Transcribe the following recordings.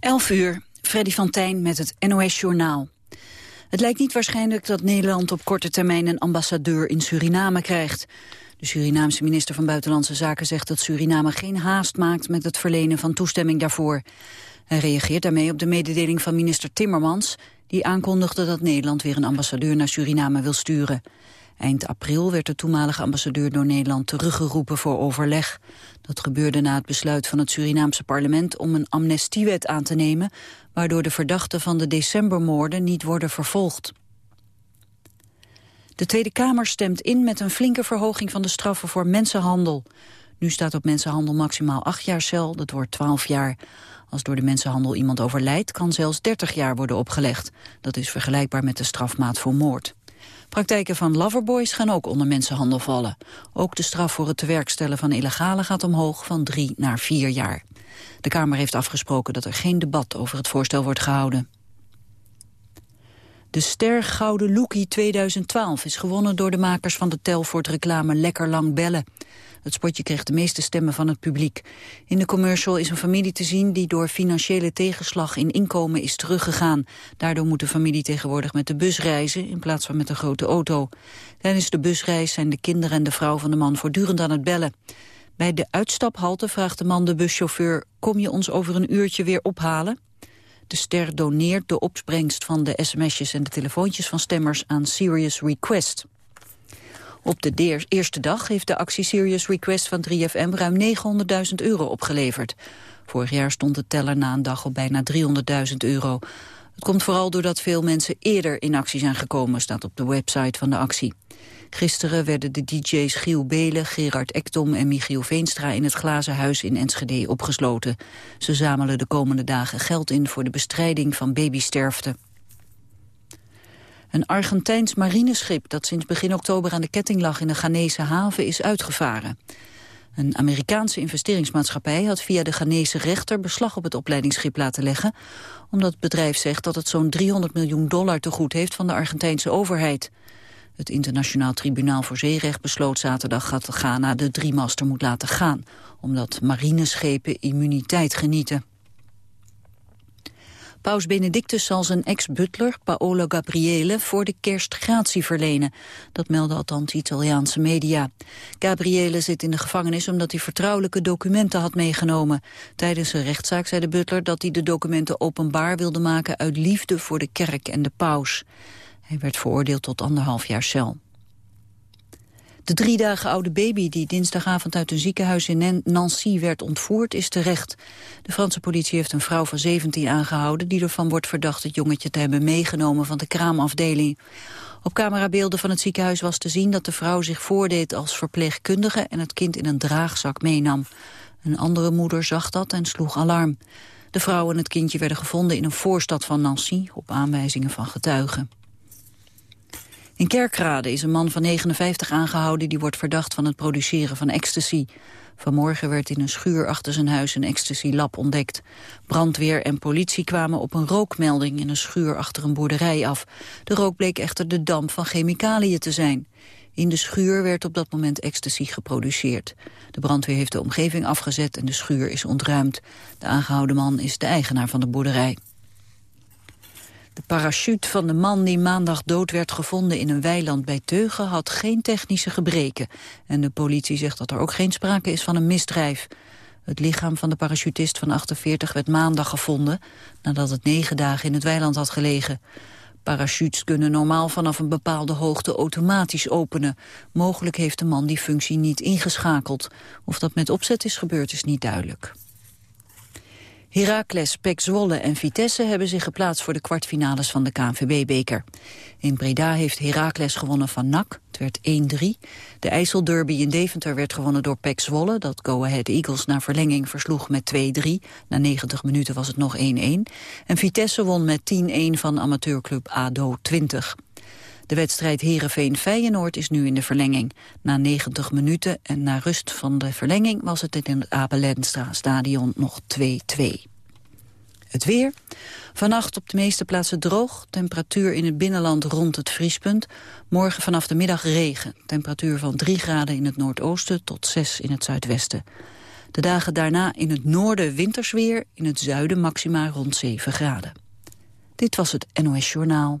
11 uur, Freddy van Tijn met het NOS-journaal. Het lijkt niet waarschijnlijk dat Nederland op korte termijn een ambassadeur in Suriname krijgt. De Surinaamse minister van Buitenlandse Zaken zegt dat Suriname geen haast maakt met het verlenen van toestemming daarvoor. Hij reageert daarmee op de mededeling van minister Timmermans, die aankondigde dat Nederland weer een ambassadeur naar Suriname wil sturen. Eind april werd de toenmalige ambassadeur door Nederland teruggeroepen voor overleg. Dat gebeurde na het besluit van het Surinaamse parlement om een amnestiewet aan te nemen, waardoor de verdachten van de decembermoorden niet worden vervolgd. De Tweede Kamer stemt in met een flinke verhoging van de straffen voor mensenhandel. Nu staat op mensenhandel maximaal acht jaar cel, dat wordt twaalf jaar. Als door de mensenhandel iemand overlijdt, kan zelfs 30 jaar worden opgelegd. Dat is vergelijkbaar met de strafmaat voor moord. Praktijken van loverboys gaan ook onder mensenhandel vallen. Ook de straf voor het tewerkstellen van illegale gaat omhoog van drie naar vier jaar. De Kamer heeft afgesproken dat er geen debat over het voorstel wordt gehouden. De Ster Gouden Lookie 2012 is gewonnen door de makers van de Telfort reclame Lekker Lang Bellen. Het spotje kreeg de meeste stemmen van het publiek. In de commercial is een familie te zien die door financiële tegenslag in inkomen is teruggegaan. Daardoor moet de familie tegenwoordig met de bus reizen in plaats van met een grote auto. Tijdens de busreis zijn de kinderen en de vrouw van de man voortdurend aan het bellen. Bij de uitstaphalte vraagt de man de buschauffeur... kom je ons over een uurtje weer ophalen? De ster doneert de opbrengst van de sms'jes en de telefoontjes van stemmers aan Serious Request. Op de eerste dag heeft de actie Serious Request van 3FM ruim 900.000 euro opgeleverd. Vorig jaar stond de teller na een dag op bijna 300.000 euro. Het komt vooral doordat veel mensen eerder in actie zijn gekomen, staat op de website van de actie. Gisteren werden de DJ's Giel Belen, Gerard Ektom en Michiel Veenstra in het Glazen Huis in Enschede opgesloten. Ze zamelen de komende dagen geld in voor de bestrijding van babysterfte. Een Argentijns marineschip dat sinds begin oktober aan de ketting lag in de Ghanese haven is uitgevaren. Een Amerikaanse investeringsmaatschappij had via de Ghanese rechter beslag op het opleidingsschip laten leggen, omdat het bedrijf zegt dat het zo'n 300 miljoen dollar te goed heeft van de Argentijnse overheid. Het internationaal tribunaal voor zeerecht besloot zaterdag dat Ghana de driemaster moet laten gaan, omdat marineschepen immuniteit genieten. Paus Benedictus zal zijn ex-butler, Paolo Gabriele, voor de kerst gratie verlenen. Dat melden althans Italiaanse media. Gabriele zit in de gevangenis omdat hij vertrouwelijke documenten had meegenomen. Tijdens een rechtszaak zei de butler dat hij de documenten openbaar wilde maken uit liefde voor de kerk en de paus. Hij werd veroordeeld tot anderhalf jaar cel. De drie dagen oude baby die dinsdagavond uit een ziekenhuis in Nancy werd ontvoerd is terecht. De Franse politie heeft een vrouw van 17 aangehouden die ervan wordt verdacht het jongetje te hebben meegenomen van de kraamafdeling. Op camerabeelden van het ziekenhuis was te zien dat de vrouw zich voordeed als verpleegkundige en het kind in een draagzak meenam. Een andere moeder zag dat en sloeg alarm. De vrouw en het kindje werden gevonden in een voorstad van Nancy op aanwijzingen van getuigen. In Kerkrade is een man van 59 aangehouden... die wordt verdacht van het produceren van ecstasy. Vanmorgen werd in een schuur achter zijn huis een ecstasy-lab ontdekt. Brandweer en politie kwamen op een rookmelding... in een schuur achter een boerderij af. De rook bleek echter de damp van chemicaliën te zijn. In de schuur werd op dat moment ecstasy geproduceerd. De brandweer heeft de omgeving afgezet en de schuur is ontruimd. De aangehouden man is de eigenaar van de boerderij. De parachute van de man die maandag dood werd gevonden in een weiland bij Teugen had geen technische gebreken. En de politie zegt dat er ook geen sprake is van een misdrijf. Het lichaam van de parachutist van 48 werd maandag gevonden... nadat het negen dagen in het weiland had gelegen. Parachutes kunnen normaal vanaf een bepaalde hoogte automatisch openen. Mogelijk heeft de man die functie niet ingeschakeld. Of dat met opzet is gebeurd is niet duidelijk. Heracles, Pek Zwolle en Vitesse hebben zich geplaatst voor de kwartfinales van de KNVB-beker. In Breda heeft Heracles gewonnen van NAC, het werd 1-3. De IJsselderby in Deventer werd gewonnen door Pek Zwolle, dat Go Ahead Eagles na verlenging versloeg met 2-3. Na 90 minuten was het nog 1-1. En Vitesse won met 10-1 van amateurclub ADO 20. De wedstrijd Heerenveen-Feyenoord is nu in de verlenging. Na 90 minuten en na rust van de verlenging was het in het Abelenstra stadion nog 2-2. Het weer. Vannacht op de meeste plaatsen droog. Temperatuur in het binnenland rond het vriespunt. Morgen vanaf de middag regen. Temperatuur van 3 graden in het noordoosten tot 6 in het zuidwesten. De dagen daarna in het noorden wintersweer, in het zuiden maxima rond 7 graden. Dit was het NOS Journaal.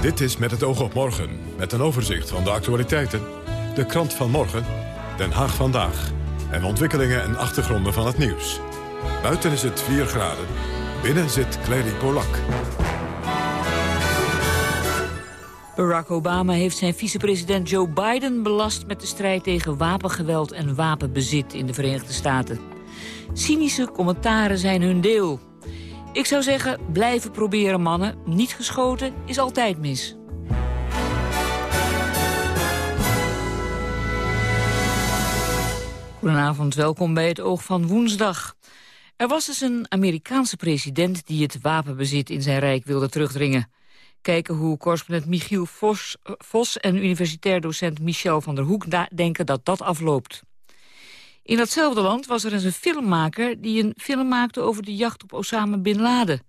Dit is Met het oog op morgen, met een overzicht van de actualiteiten. De krant van morgen, Den Haag vandaag. En ontwikkelingen en achtergronden van het nieuws. Buiten is het 4 graden. Binnen zit Clary Polak. Barack Obama heeft zijn vicepresident Joe Biden belast met de strijd tegen wapengeweld en wapenbezit in de Verenigde Staten. Cynische commentaren zijn hun deel. Ik zou zeggen, blijven proberen mannen. Niet geschoten is altijd mis. Goedenavond, welkom bij het Oog van Woensdag. Er was dus een Amerikaanse president die het wapenbezit in zijn rijk wilde terugdringen. Kijken hoe correspondent Michiel Vos, Vos en universitair docent Michel van der Hoek denken dat dat afloopt. In datzelfde land was er eens een filmmaker die een film maakte over de jacht op Osama Bin Laden.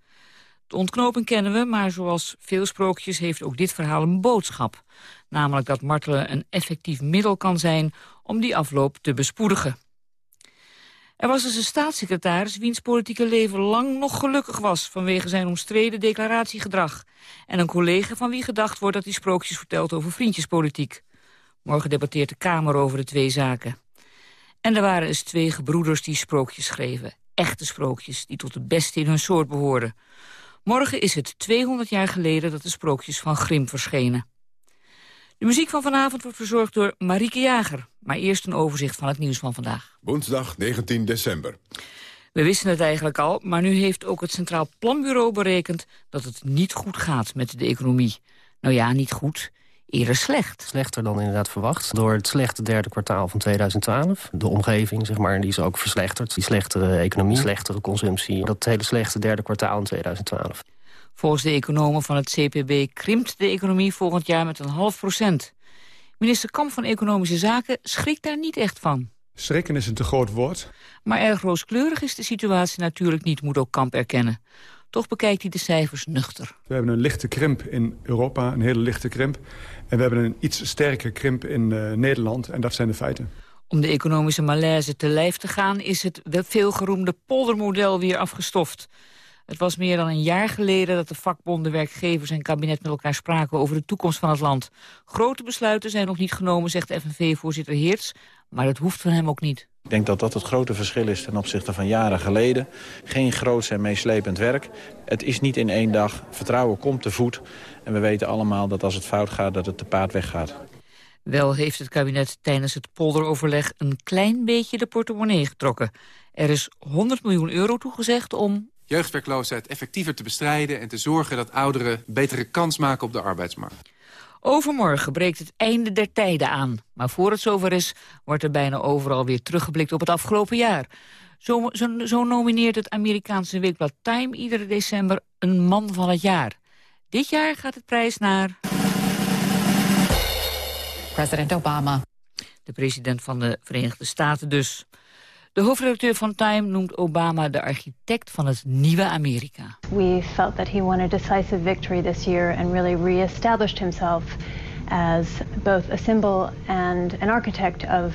De ontknoping kennen we, maar zoals veel sprookjes heeft ook dit verhaal een boodschap. Namelijk dat martelen een effectief middel kan zijn om die afloop te bespoedigen. Er was dus een staatssecretaris wiens politieke leven lang nog gelukkig was... vanwege zijn omstreden declaratiegedrag. En een collega van wie gedacht wordt dat hij sprookjes vertelt over vriendjespolitiek. Morgen debatteert de Kamer over de twee zaken. En er waren eens twee gebroeders die sprookjes schreven. Echte sprookjes, die tot de beste in hun soort behoorden. Morgen is het 200 jaar geleden dat de sprookjes van Grim verschenen. De muziek van vanavond wordt verzorgd door Marieke Jager. Maar eerst een overzicht van het nieuws van vandaag. Woensdag 19 december. We wisten het eigenlijk al, maar nu heeft ook het Centraal Planbureau berekend... dat het niet goed gaat met de economie. Nou ja, niet goed eerder slecht. Slechter dan inderdaad verwacht. Door het slechte derde kwartaal van 2012. De omgeving, zeg maar, die is ook verslechterd. Die slechtere economie, slechtere consumptie. Dat hele slechte derde kwartaal in 2012. Volgens de economen van het CPB krimpt de economie volgend jaar met een half procent. Minister Kamp van Economische Zaken schrikt daar niet echt van. Schrikken is een te groot woord. Maar erg rooskleurig is de situatie natuurlijk niet, moet ook Kamp erkennen. Toch bekijkt hij de cijfers nuchter. We hebben een lichte krimp in Europa, een hele lichte krimp. En we hebben een iets sterke krimp in uh, Nederland. En dat zijn de feiten. Om de economische malaise te lijf te gaan... is het veelgeroemde poldermodel weer afgestoft. Het was meer dan een jaar geleden dat de vakbonden, werkgevers en kabinet met elkaar spraken over de toekomst van het land. Grote besluiten zijn nog niet genomen, zegt FNV-voorzitter Heerts, maar dat hoeft van hem ook niet. Ik denk dat dat het grote verschil is ten opzichte van jaren geleden. Geen groots en meeslepend werk. Het is niet in één dag. Vertrouwen komt te voet. En we weten allemaal dat als het fout gaat, dat het te paard weggaat. Wel heeft het kabinet tijdens het polderoverleg een klein beetje de portemonnee getrokken. Er is 100 miljoen euro toegezegd om jeugdwerkloosheid effectiever te bestrijden... en te zorgen dat ouderen betere kans maken op de arbeidsmarkt. Overmorgen breekt het einde der tijden aan. Maar voor het zover is, wordt er bijna overal weer teruggeblikt op het afgelopen jaar. Zo, zo, zo nomineert het Amerikaanse weekblad Time iedere december een man van het jaar. Dit jaar gaat het prijs naar... President Obama. De president van de Verenigde Staten dus. De hoofdredacteur van Time noemt Obama de architect van het nieuwe Amerika. We felt that he won a decisive victory this year and really re-established himself as both a symbol and an architect of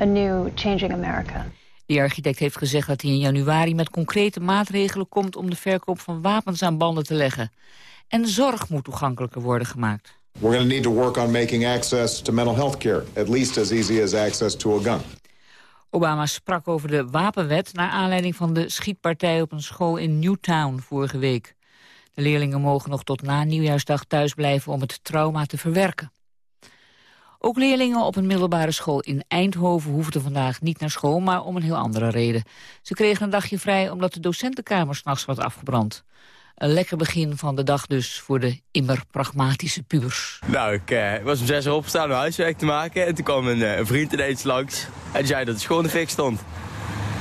a new changing America. Die architect heeft gezegd dat hij in januari met concrete maatregelen komt om de verkoop van wapens aan banden te leggen. En zorg moet toegankelijker worden gemaakt. We're going to need to work on making access to mental health care at least as easy as access to a gun. Obama sprak over de wapenwet... naar aanleiding van de schietpartij op een school in Newtown vorige week. De leerlingen mogen nog tot na nieuwjaarsdag thuis blijven om het trauma te verwerken. Ook leerlingen op een middelbare school in Eindhoven hoefden vandaag niet naar school, maar om een heel andere reden. Ze kregen een dagje vrij omdat de docentenkamer s'nachts was afgebrand. Een lekker begin van de dag dus voor de immer pragmatische pubers. Nou, ik eh, was om zes uur opgestaan om huiswerk te maken. En toen kwam een, uh, een vriend ineens langs. En die zei dat het schoon fik stond.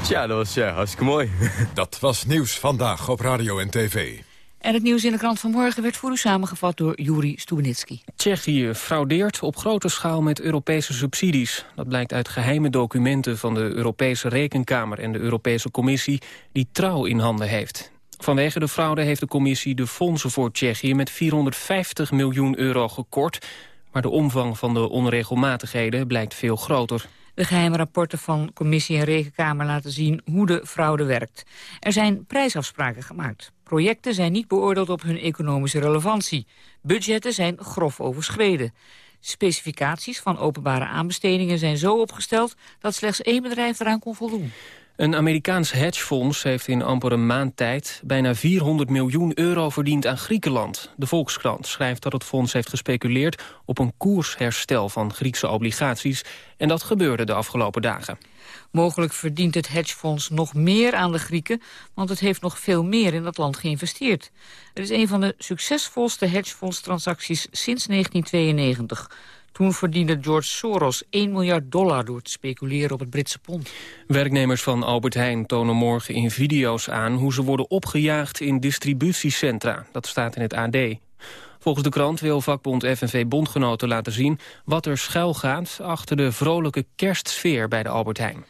Ja, dat was hartstikke mooi. Dat was Nieuws Vandaag op Radio en TV. En het nieuws in de krant van morgen werd voor u samengevat door Juri Stubenitski. Tsjechië fraudeert op grote schaal met Europese subsidies. Dat blijkt uit geheime documenten van de Europese Rekenkamer en de Europese Commissie die trouw in handen heeft. Vanwege de fraude heeft de commissie de fondsen voor Tsjechië met 450 miljoen euro gekort. Maar de omvang van de onregelmatigheden blijkt veel groter. De geheime rapporten van commissie en rekenkamer laten zien hoe de fraude werkt. Er zijn prijsafspraken gemaakt. Projecten zijn niet beoordeeld op hun economische relevantie. Budgetten zijn grof overschreden. Specificaties van openbare aanbestedingen zijn zo opgesteld... dat slechts één bedrijf eraan kon voldoen. Een Amerikaans hedgefonds heeft in amper een maand tijd... bijna 400 miljoen euro verdiend aan Griekenland. De Volkskrant schrijft dat het fonds heeft gespeculeerd... op een koersherstel van Griekse obligaties. En dat gebeurde de afgelopen dagen. Mogelijk verdient het hedgefonds nog meer aan de Grieken... want het heeft nog veel meer in dat land geïnvesteerd. Het is een van de succesvolste hedgefondstransacties sinds 1992... Toen verdiende George Soros 1 miljard dollar door te speculeren op het Britse pond. Werknemers van Albert Heijn tonen morgen in video's aan... hoe ze worden opgejaagd in distributiecentra. Dat staat in het AD. Volgens de krant wil vakbond FNV Bondgenoten laten zien... wat er schuil gaat achter de vrolijke kerstsfeer bij de Albert Heijn.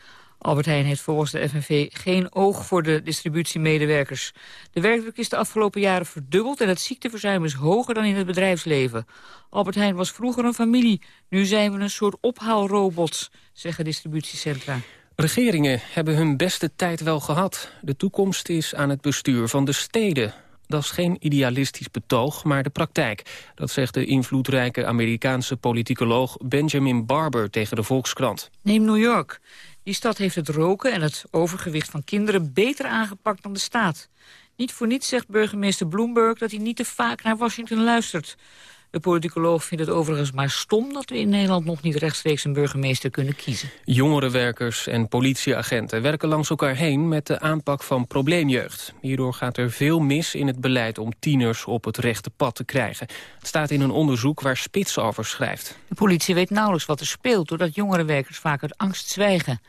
Albert Heijn heeft volgens de FNV geen oog voor de distributiemedewerkers. De werkdruk is de afgelopen jaren verdubbeld en het ziekteverzuim is hoger dan in het bedrijfsleven. Albert Heijn was vroeger een familie, nu zijn we een soort ophaalrobots, zeggen distributiecentra. Regeringen hebben hun beste tijd wel gehad. De toekomst is aan het bestuur van de steden. Dat is geen idealistisch betoog, maar de praktijk. Dat zegt de invloedrijke Amerikaanse politicoloog Benjamin Barber tegen de Volkskrant. Neem New York. Die stad heeft het roken en het overgewicht van kinderen beter aangepakt dan de staat. Niet voor niets zegt burgemeester Bloomberg dat hij niet te vaak naar Washington luistert. De politicoloog vindt het overigens maar stom dat we in Nederland nog niet rechtstreeks een burgemeester kunnen kiezen. Jongerenwerkers en politieagenten werken langs elkaar heen met de aanpak van probleemjeugd. Hierdoor gaat er veel mis in het beleid om tieners op het rechte pad te krijgen. Het staat in een onderzoek waar Spits over schrijft. De politie weet nauwelijks wat er speelt doordat jongerenwerkers vaak uit angst zwijgen.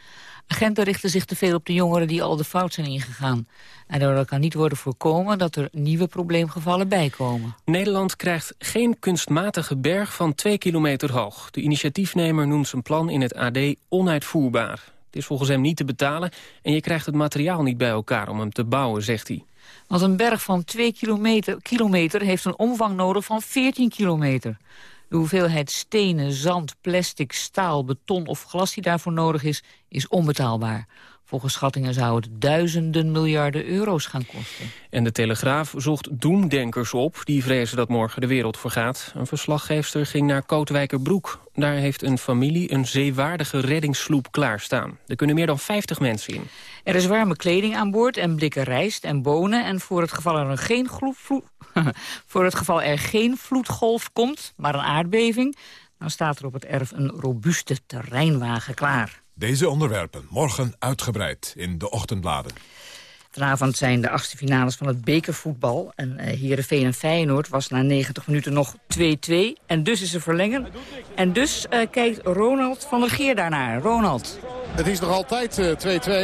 Agenten richten zich te veel op de jongeren die al de fout zijn ingegaan. En daardoor kan niet worden voorkomen dat er nieuwe probleemgevallen bijkomen. Nederland krijgt geen kunstmatige berg van twee kilometer hoog. De initiatiefnemer noemt zijn plan in het AD onuitvoerbaar. Het is volgens hem niet te betalen en je krijgt het materiaal niet bij elkaar om hem te bouwen, zegt hij. Want een berg van 2 kilometer, kilometer heeft een omvang nodig van 14 kilometer. De hoeveelheid stenen, zand, plastic, staal, beton of glas die daarvoor nodig is, is onbetaalbaar. Volgens schattingen zou het duizenden miljarden euro's gaan kosten. En de Telegraaf zocht doemdenkers op die vrezen dat morgen de wereld vergaat. Een verslaggeefster ging naar Kootwijkerbroek. Daar heeft een familie een zeewaardige reddingssloep klaarstaan. Er kunnen meer dan 50 mensen in. Er is warme kleding aan boord en blikken rijst en bonen. En voor het geval er, geen voor het geval er geen vloedgolf komt, maar een aardbeving... dan staat er op het erf een robuuste terreinwagen klaar. Deze onderwerpen morgen uitgebreid in de ochtendbladen. Vanavond zijn de achtste finales van het bekervoetbal. En uh, Heerenveen en Feyenoord was na 90 minuten nog 2-2. En dus is er verlengen. En dus uh, kijkt Ronald van der Geer daarnaar. Ronald. Het is nog altijd 2-2.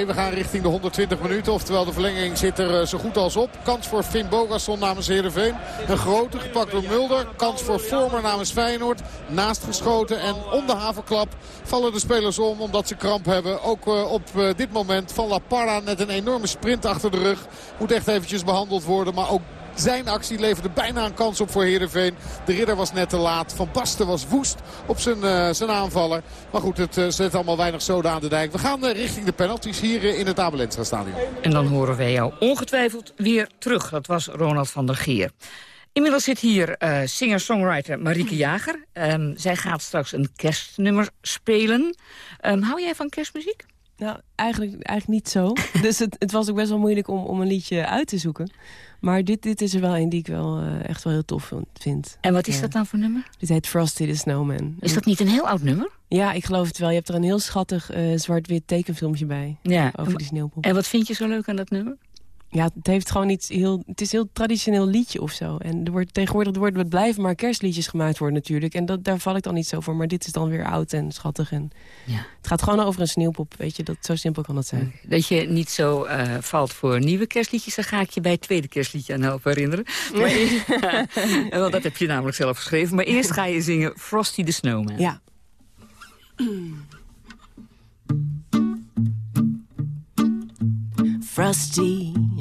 We gaan richting de 120 minuten. Oftewel de verlenging zit er zo goed als op. Kans voor Finn Bogason namens Heerenveen. Een grote gepakt door Mulder. Kans voor Vormer namens Feyenoord. Naast geschoten en om de havenklap vallen de spelers om omdat ze kramp hebben. Ook op dit moment van La Parra net een enorme sprint achter de rug. Moet echt eventjes behandeld worden. Maar ook zijn actie leverde bijna een kans op voor Heerenveen. De ridder was net te laat. Van Basten was woest op zijn, uh, zijn aanvaller. Maar goed, het uh, zet allemaal weinig zoden aan de dijk. We gaan uh, richting de penalties hier in het Abelensra stadion. En dan horen wij jou ongetwijfeld weer terug. Dat was Ronald van der Geer. Inmiddels zit hier singer-songwriter Marieke Jager. Um, zij gaat straks een kerstnummer spelen. Um, hou jij van kerstmuziek? Nou, eigenlijk, eigenlijk niet zo. dus het, het, was ook best wel moeilijk om, om een liedje uit te zoeken. Maar dit, dit is er wel een die ik wel uh, echt wel heel tof vind. En wat is ja. dat dan voor nummer? Dit heet Frosty the Snowman. Is dat niet een heel oud nummer? Ja, ik geloof het wel. Je hebt er een heel schattig uh, zwart-wit tekenfilmpje bij. Ja. Over die sneeuwpop. En wat vind je zo leuk aan dat nummer? Ja, het heeft gewoon iets heel... Het is een heel traditioneel liedje of zo. En er wordt, tegenwoordig er worden, blijven maar kerstliedjes gemaakt worden natuurlijk. En dat, daar val ik dan niet zo voor. Maar dit is dan weer oud en schattig. En ja. Het gaat gewoon over een sneeuwpop, weet je. Dat, zo simpel kan dat zijn. Dat je niet zo uh, valt voor nieuwe kerstliedjes... dan ga ik je bij het tweede kerstliedje aan helpen herinneren. Maar, want dat heb je namelijk zelf geschreven. Maar eerst ga je zingen Frosty the Snowman. Ja. Frosty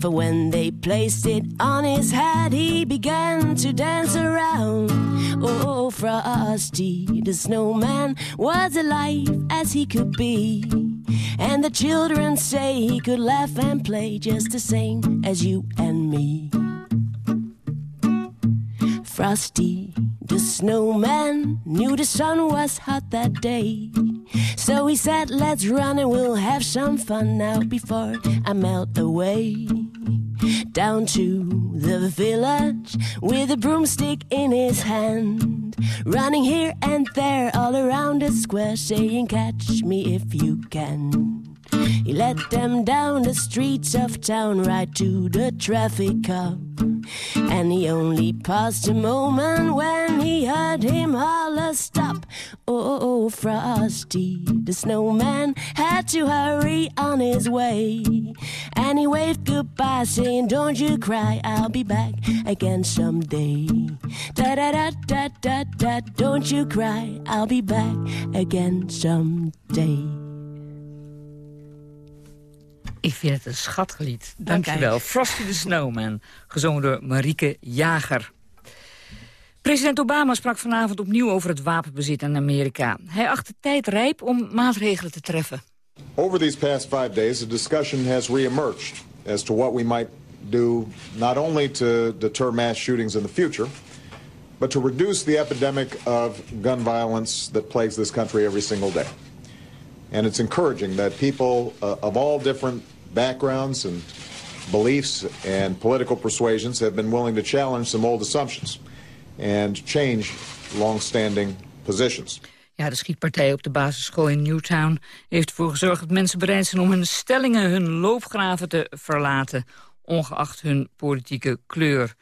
For when they placed it on his head, he began to dance around. Oh, Frosty the snowman was alive as he could be. And the children say he could laugh and play just the same as you and me. Frosty the snowman knew the sun was hot that day. So he said, Let's run and we'll have some fun now before I melt away. Down to the village with a broomstick in his hand. Running here and there all around the square, saying, Catch me if you can. He led them down the streets of town right to the traffic cop. And he only paused a moment when he heard him holler, Stop! Oh, oh, oh, Frosty, the snowman had to hurry on his way. And he waved goodbye, saying, Don't you cry, I'll be back again someday. Da da da da da da, don't you cry, I'll be back again someday. Ik vind het een schattig lied. Dankjewel. Frosty the Snowman, gezongen door Marieke Jager. President Obama sprak vanavond opnieuw over het wapenbezit in Amerika. Hij acht de tijd rijp om maatregelen te treffen. Over these past five days, a discussion has reemerged as to what we might do not only to deter mass shootings in the future, but to reduce the epidemic of gun violence that plagues this country every single day. And it's encouraging that people uh, of all different backgrounds and beliefs and political persuasions have been willing to challenge some old assumptions and change long-standing positions. Ja, de schietpartij op de basisschool in Newtown heeft ervoor gezorgd dat mensen bereid zijn om hun stellingen, hun loopgraven te verlaten, ongeacht hun politieke kleur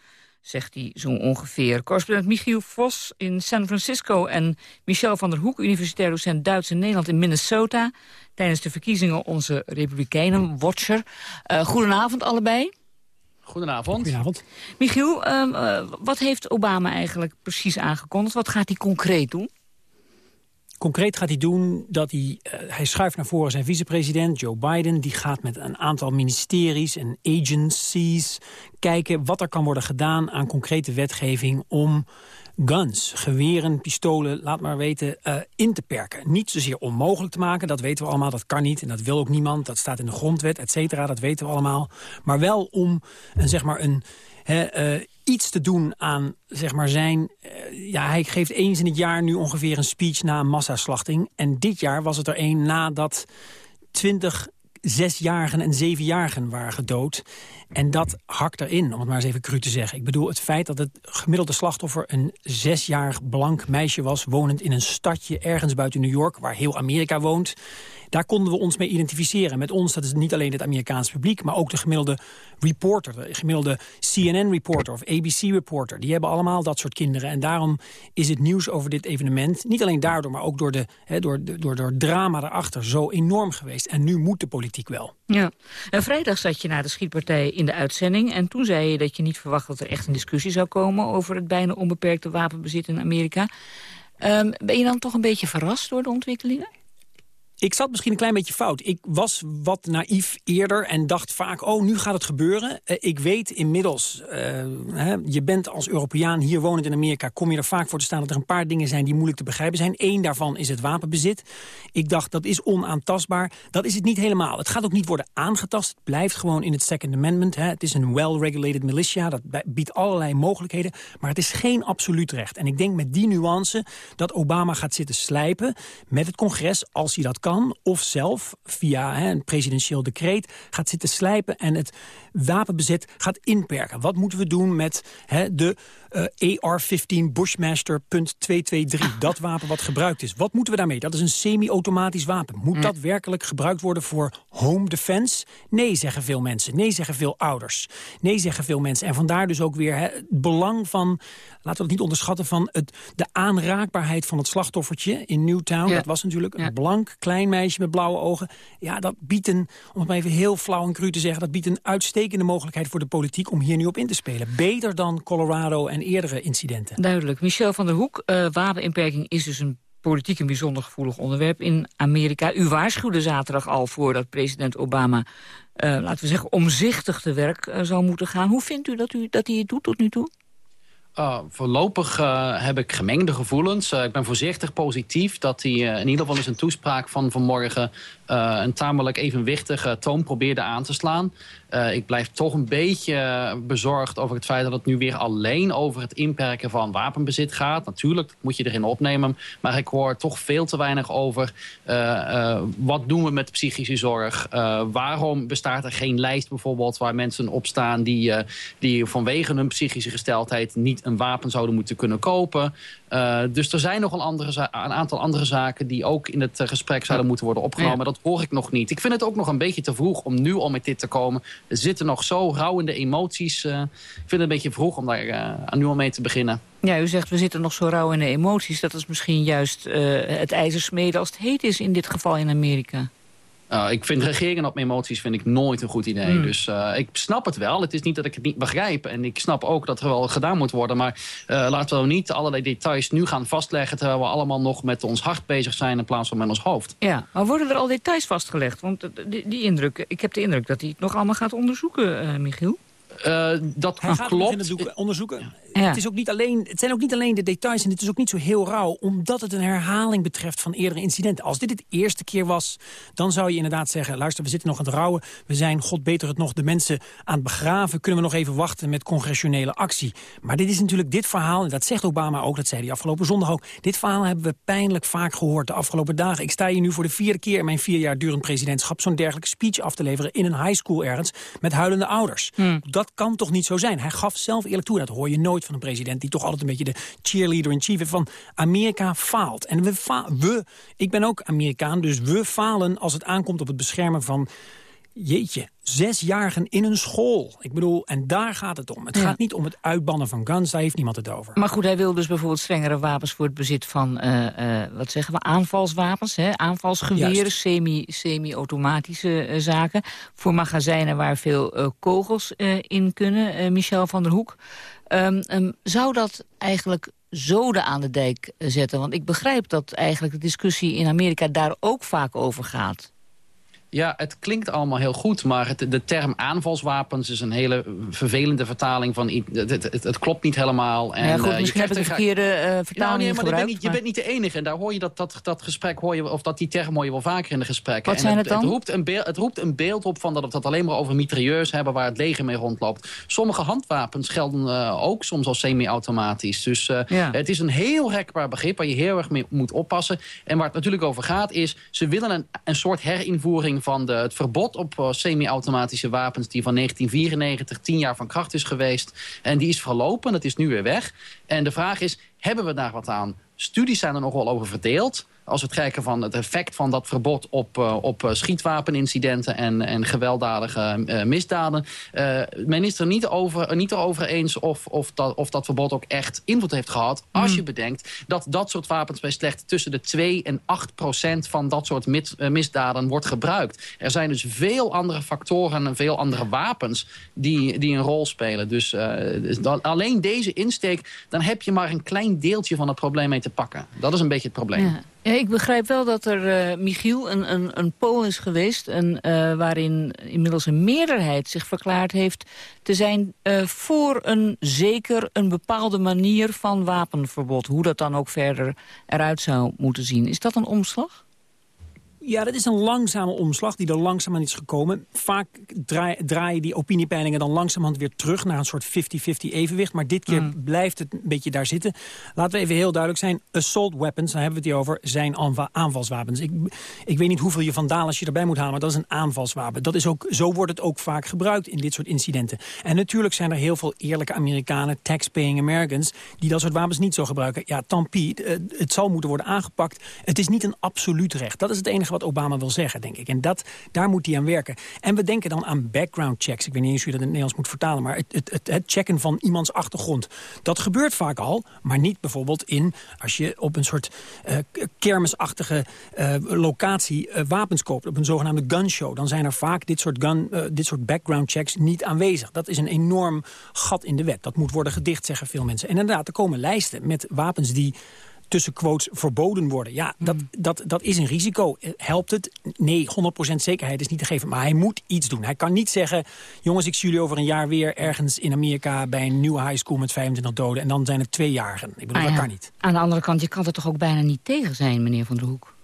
zegt hij zo ongeveer. Correspondent Michiel Vos in San Francisco... en Michel van der Hoek, universitair docent Duits en Nederland in Minnesota... tijdens de verkiezingen onze Republikeinen-watcher. Uh, goedenavond allebei. Goedenavond. Goedenavond. Michiel, ehm, eh, wat heeft Obama eigenlijk precies aangekondigd? Wat gaat hij concreet doen? Concreet gaat hij doen dat hij, uh, hij schuift naar voren zijn vicepresident Joe Biden. Die gaat met een aantal ministeries en agencies kijken wat er kan worden gedaan aan concrete wetgeving om guns, geweren, pistolen, laat maar weten, uh, in te perken. Niet zozeer onmogelijk te maken, dat weten we allemaal, dat kan niet. En dat wil ook niemand, dat staat in de grondwet, et cetera, dat weten we allemaal. Maar wel om een, zeg maar een, uh, iets te doen aan zeg maar, zijn... Uh, ja, hij geeft eens in het jaar nu ongeveer een speech na een massaslachting. En dit jaar was het er een nadat twintig zesjarigen en zevenjarigen waren gedood. En dat hakt erin, om het maar eens even cru te zeggen. Ik bedoel, het feit dat het gemiddelde slachtoffer een zesjarig blank meisje was... wonend in een stadje ergens buiten New York, waar heel Amerika woont... Daar konden we ons mee identificeren. Met ons, dat is niet alleen het Amerikaanse publiek... maar ook de gemiddelde reporter, de gemiddelde CNN-reporter of ABC-reporter. Die hebben allemaal dat soort kinderen. En daarom is het nieuws over dit evenement... niet alleen daardoor, maar ook door, de, door, door, door drama erachter zo enorm geweest. En nu moet de politiek wel. Ja. En vrijdag zat je na de schietpartij in de uitzending... en toen zei je dat je niet verwacht dat er echt een discussie zou komen... over het bijna onbeperkte wapenbezit in Amerika. Um, ben je dan toch een beetje verrast door de ontwikkelingen? Ik zat misschien een klein beetje fout. Ik was wat naïef eerder en dacht vaak, oh, nu gaat het gebeuren. Uh, ik weet inmiddels, hè, je bent als Europeaan hier wonend in Amerika... kom je er vaak voor te staan dat er een paar dingen zijn die moeilijk te begrijpen zijn. Eén daarvan is het wapenbezit. Ik dacht, dat is onaantastbaar. Dat is het niet helemaal. Het gaat ook niet worden aangetast. Het blijft gewoon in het Second Amendment. Hè. Het is een well-regulated militia. Dat biedt allerlei mogelijkheden. Maar het is geen absoluut recht. En ik denk met die nuance dat Obama gaat zitten slijpen... met het congres, als hij dat kan of zelf via hè, een presidentieel decreet gaat zitten slijpen... en het wapenbezit gaat inperken. Wat moeten we doen met hè, de uh, eh, AR-15 Bushmaster .223, dat wapen wat gebruikt is. Wat moeten we daarmee? Dat is een semi-automatisch wapen. Moet mm. dat werkelijk gebruikt worden voor home defense? Nee, zeggen veel mensen. Nee, zeggen veel ouders. Nee, zeggen veel mensen. En vandaar dus ook weer het belang van, laten we het niet onderschatten... van het, de aanraakbaarheid van het slachtoffertje in Newtown. Dat was natuurlijk een blank, klein meisje met blauwe ogen. Ja, dat biedt een, om het maar even heel flauw en cru te zeggen... dat biedt een uitstekende mogelijkheid voor de politiek om hier nu op in te spelen. Beter dan Colorado en eerdere incidenten. Duidelijk. Michel van der Hoek, uh, wapeninperking is dus een politiek een bijzonder gevoelig onderwerp in Amerika. U waarschuwde zaterdag al voor dat president Obama... Uh, laten we zeggen, omzichtig te werk uh, zou moeten gaan. Hoe vindt u dat, u dat hij het doet tot nu toe? Uh, voorlopig uh, heb ik gemengde gevoelens. Uh, ik ben voorzichtig positief dat hij in ieder geval in zijn toespraak van vanmorgen... een tamelijk evenwichtige toon probeerde aan te slaan. Uh, ik blijf toch een beetje bezorgd over het feit dat het nu weer alleen over het inperken van wapenbezit gaat. Natuurlijk moet je erin opnemen, maar ik hoor toch veel te weinig over uh, uh, wat doen we met psychische zorg. waarom bestaat er geen lijst bijvoorbeeld waar mensen op staan die, die vanwege hun psychische gesteldheid niet een wapen zouden moeten kunnen kopen. dus er zijn nog een, andere een, aantal andere zaken die ook in het gesprek zouden moeten worden opgenomen. Dat hoor ik nog niet. Ik vind het ook nog een beetje te vroeg om nu al met dit te komen zitten nog zo rouwende emoties. Uh, ik vind het een beetje vroeg om daar uh, nu al mee te beginnen. Ja, u zegt we zitten nog zo rauw in de emoties. Dat is misschien juist uh, het ijzersmeden als het heet is in dit geval in Amerika. Uh, ik vind regeren op emoties vind ik nooit een goed idee. Hmm. Dus uh, ik snap het wel. Het is niet dat ik het niet begrijp. En ik snap ook dat er wel gedaan moet worden. Maar uh, laten we niet allerlei details nu gaan vastleggen... terwijl we allemaal nog met ons hart bezig zijn... in plaats van met ons hoofd. Ja, maar worden er al details vastgelegd? Want die, die indruk, ik heb de indruk dat hij het nog allemaal gaat onderzoeken, Michiel. Uh, dat Hij gaat klopt. onderzoeken. Het, is ook niet alleen, het zijn ook niet alleen de details en het is ook niet zo heel rauw... omdat het een herhaling betreft van eerdere incidenten. Als dit het eerste keer was, dan zou je inderdaad zeggen... luister, we zitten nog aan het rouwen. We zijn, god beter het nog, de mensen aan het begraven. Kunnen we nog even wachten met congressionele actie. Maar dit is natuurlijk dit verhaal, en dat zegt Obama ook... dat zei hij afgelopen zondag ook. Dit verhaal hebben we pijnlijk vaak gehoord de afgelopen dagen. Ik sta hier nu voor de vierde keer in mijn vier jaar durend presidentschap... zo'n dergelijke speech af te leveren in een high school ergens... met huilende ouders. Hmm. Dat kan toch niet zo zijn? Hij gaf zelf eerlijk toe, dat hoor je nooit van een president... die toch altijd een beetje de cheerleader-in-chief van Amerika faalt. En we, we, ik ben ook Amerikaan, dus we falen als het aankomt op het beschermen van jeetje, zesjarigen in een school. Ik bedoel, en daar gaat het om. Het gaat niet om het uitbannen van guns, daar heeft niemand het over. Maar goed, hij wil dus bijvoorbeeld strengere wapens voor het bezit van, uh, uh, wat zeggen we, aanvalswapens, hè? aanvalsgeweren, semi-automatische semi uh, zaken, voor magazijnen waar veel kogels in kunnen, Michel van der Hoek. Um, um, zou dat eigenlijk zoden aan de dijk zetten? Want ik begrijp dat eigenlijk de discussie in Amerika daar ook vaak over gaat. Ja, het klinkt allemaal heel goed, maar het, de term aanvalswapens is een hele vervelende vertaling van... Het, het, het klopt niet helemaal. En, ja, goed, uh, misschien heb ik de verkeerde uh, vertaling nou, nee, maar gebruikt, niet, Je bent niet de enige en daar hoor je dat, dat, dat gesprek, hoor je, of dat die term hoor je wel vaker in de gesprekken. Wat zijn het, dan? Het roept, een beeld, het roept een beeld op van dat we het alleen maar over mitrailleurs hebben... waar het leger mee rondloopt. Sommige handwapens gelden uh, ook soms als semi-automatisch. Dus ja. het is een heel rekbaar begrip waar je heel erg mee moet oppassen. En waar het natuurlijk over gaat is, ze willen een, een soort herinvoering van de, het verbod op uh, semi-automatische wapens... die van 1994 tien jaar van kracht is geweest. En die is verlopen, dat is nu weer weg. En de vraag is, hebben we daar wat aan? Studies zijn er nog wel over verdeeld als we kijken van het effect van dat verbod op, uh, op eh, schietwapenincidenten en, en gewelddadige uh, misdaden. men is er niet, over, niet erover eens of, of, dat, of dat verbod ook echt invloed heeft gehad. Als mhm. je bedenkt dat dat soort wapens bij slecht tussen de 2 en 8 procent van dat soort mis, misdaden wordt gebruikt. Er zijn dus veel andere factoren en veel andere wapens die, die een rol spelen. Dus, dus alleen deze insteek, dan heb je maar een klein deeltje van het probleem mee te pakken. Dat is een beetje het probleem. Ja. Ja, ik begrijp wel dat er, uh, Michiel, een, een, een poll is geweest... En, uh, waarin inmiddels een meerderheid zich verklaard heeft te zijn... Uh, voor een zeker een bepaalde manier van wapenverbod. Hoe dat dan ook verder eruit zou moeten zien. Is dat een omslag? Ja, dat is een langzame omslag die er langzaamaan is gekomen. Vaak draaien die opiniepeilingen dan langzamerhand weer terug... naar een soort 50-50 evenwicht. Maar dit keer mm. blijft het een beetje daar zitten. Laten we even heel duidelijk zijn. Assault weapons, daar hebben we het hier over, zijn aanvalswapens. Ik, ik weet niet hoeveel je vandalen als je erbij moet halen... maar dat is een aanvalswapen. Dat is ook, zo wordt het ook vaak gebruikt in dit soort incidenten. En natuurlijk zijn er heel veel eerlijke Amerikanen... taxpaying Americans, die dat soort wapens niet zo gebruiken. Ja, tampi, eh, het zal moeten worden aangepakt. Het is niet een absoluut recht. Dat is het enige wat Obama wil zeggen, denk ik. En dat, daar moet hij aan werken. En we denken dan aan background checks. Ik weet niet eens hoe je dat in het Nederlands moet vertalen... maar het, het, het, checken van iemands achtergrond. Dat gebeurt vaak al, maar niet bijvoorbeeld in... als je op een soort uh, kermisachtige uh, locatie uh, wapens koopt... op een zogenaamde gunshow. Dan zijn er vaak dit soort, gun, dit soort background checks niet aanwezig. Dat is een enorm gat in de wet. Dat moet worden gedicht, zeggen veel mensen. En inderdaad, er komen lijsten met wapens die tussen quotes verboden worden. Ja, dat, hmm. dat, dat is een risico. Helpt het? Nee, 100% zekerheid is niet te geven. Maar hij moet iets doen. Hij kan niet zeggen... jongens, ik zie jullie over een jaar weer ergens in Amerika... bij een nieuwe high school met 25 doden. En dan zijn het tweejarigen. Ik bedoel, ah, dat kan niet. Aan de andere kant, je kan er toch ook bijna niet tegen zijn, meneer Van der Hoek?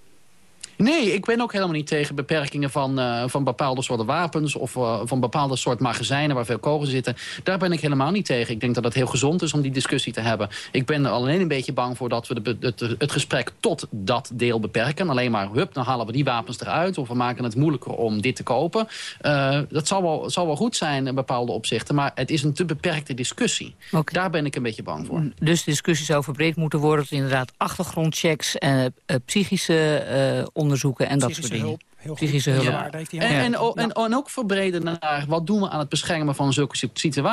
Nee, ik ben ook helemaal niet tegen beperkingen van, uh, van bepaalde soorten wapens... of uh, van bepaalde soort magazijnen waar veel kogels zitten. Daar ben ik helemaal niet tegen. Ik denk dat het heel gezond is om die discussie te hebben. Ik ben er alleen een beetje bang voor dat we de, het, het gesprek tot dat deel beperken. Alleen maar, hup, dan halen we die wapens eruit... of we maken het moeilijker om dit te kopen. Uh, dat zal wel, zal wel goed zijn in bepaalde opzichten... maar het is een te beperkte discussie. Okay. Daar ben ik een beetje bang voor. Dus de discussie zou verbreed moeten worden... tot inderdaad achtergrondchecks en psychische onderzoeken onderzoeken en dat soort dingen. Hulp psychische hulp. Ja. En, en, en, en, ook verbreden naar wat doen we aan het beschermen van zulke,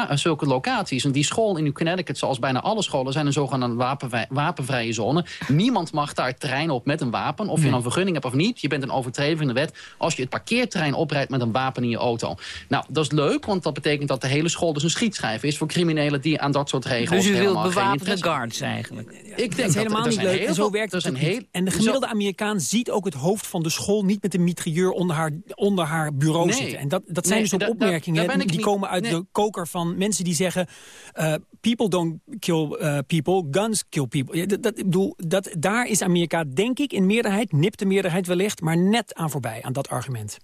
zulke locaties. En die school in New Connecticut, zoals bijna alle scholen, zijn een zogenaamde wapenvrij, wapenvrije zone. Niemand mag daar terrein op met een wapen. Of je een vergunning hebt of niet. Je bent een overtreder van de wet als je het parkeerterrein oprijdt met een wapen in je auto. Nou, dat is leuk, want dat betekent dat de hele school dus een schietschijf is voor criminelen die aan dat soort regels Dus u wilt bewapende guards eigenlijk? Ik denk dat is helemaal niet leuk. En zo werkt het heel, En de gemiddelde Amerikaan ziet ook het hoofd van de school niet met een mitrailleur onder haar, onder haar bureau zitten. En dat, dat zijn dus ook opmerkingen die komen uit de koker van mensen die zeggen... Uh, people don't kill uh, people, guns kill people. Ja, dat, dat, ik bedoel, dat, daar is Amerika denk ik in meerderheid, nipt de meerderheid wellicht... maar net aan voorbij, aan dat argument.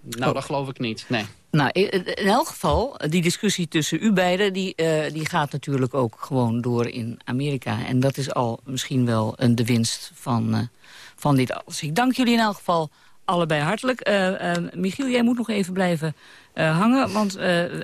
Nou, dat geloof ik niet, nee. Nou, in elk geval, die discussie tussen u beiden... Die, uh, die gaat natuurlijk ook gewoon door in Amerika. En dat is al misschien wel een de winst van, uh, van dit alles. Ik dank jullie in elk geval allebei hartelijk. Uh, Michiel, jij moet nog even blijven uh, hangen, want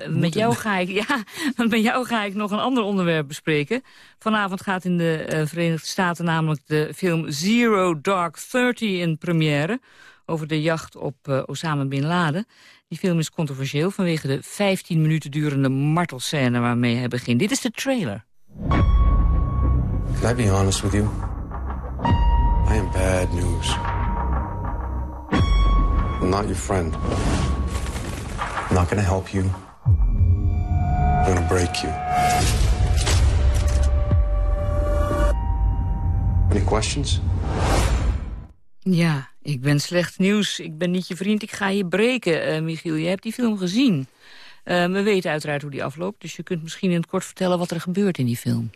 met, jou ga ik, ja, want met jou ga ik nog een ander onderwerp bespreken. Vanavond gaat in de Verenigde Staten namelijk de film Zero Dark Thirty in première... over de jacht op Osama Bin Laden. Die film is controversieel vanwege de 15 minuten durende martelscène waarmee hij begint. Dit is de trailer. Can I be honest with you? I am bad news. I'm not your friend. I'm not gonna help you. I'm gonna break you. Any questions? Ja, ik ben slecht nieuws. Ik ben niet je vriend, ik ga je breken. Uh, Michiel, je hebt die film gezien. Uh, we weten uiteraard hoe die afloopt, dus je kunt misschien in het kort vertellen wat er gebeurt in die film.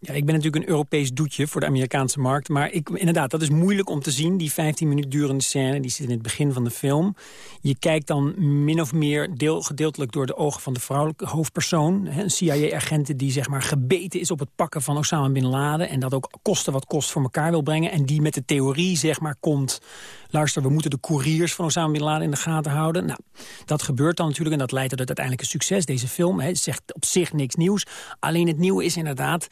Ja, ik ben natuurlijk een Europees doetje voor de Amerikaanse markt. Maar ik, inderdaad, dat is moeilijk om te zien. Die 15 minuten durende scène, die zit in het begin van de film. Je kijkt dan min of meer deel, gedeeltelijk door de ogen van de vrouwelijke hoofdpersoon. Een CIA-agent die zeg maar gebeten is op het pakken van Osama Bin Laden. En dat ook kosten wat kost voor elkaar wil brengen. En die met de theorie zeg maar komt... Luister, we moeten de couriers van Osama Bin Laden in de gaten houden. Nou, dat gebeurt dan natuurlijk en dat leidt tot het uiteindelijke succes. Deze film hè, zegt op zich niks nieuws. Alleen het nieuwe is inderdaad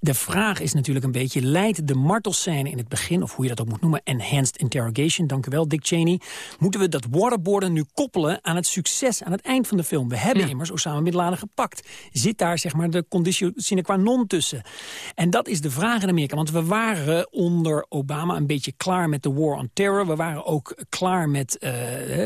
de vraag is natuurlijk een beetje, leidt de martelscène in het begin... of hoe je dat ook moet noemen, enhanced interrogation, dank u wel Dick Cheney... moeten we dat waterboarden nu koppelen aan het succes aan het eind van de film? We hebben immers Osama Bin Laden gepakt. Zit daar zeg maar de conditio sine qua non tussen? En dat is de vraag in Amerika, want we waren onder Obama een beetje klaar met de war on terror. We waren ook klaar met uh,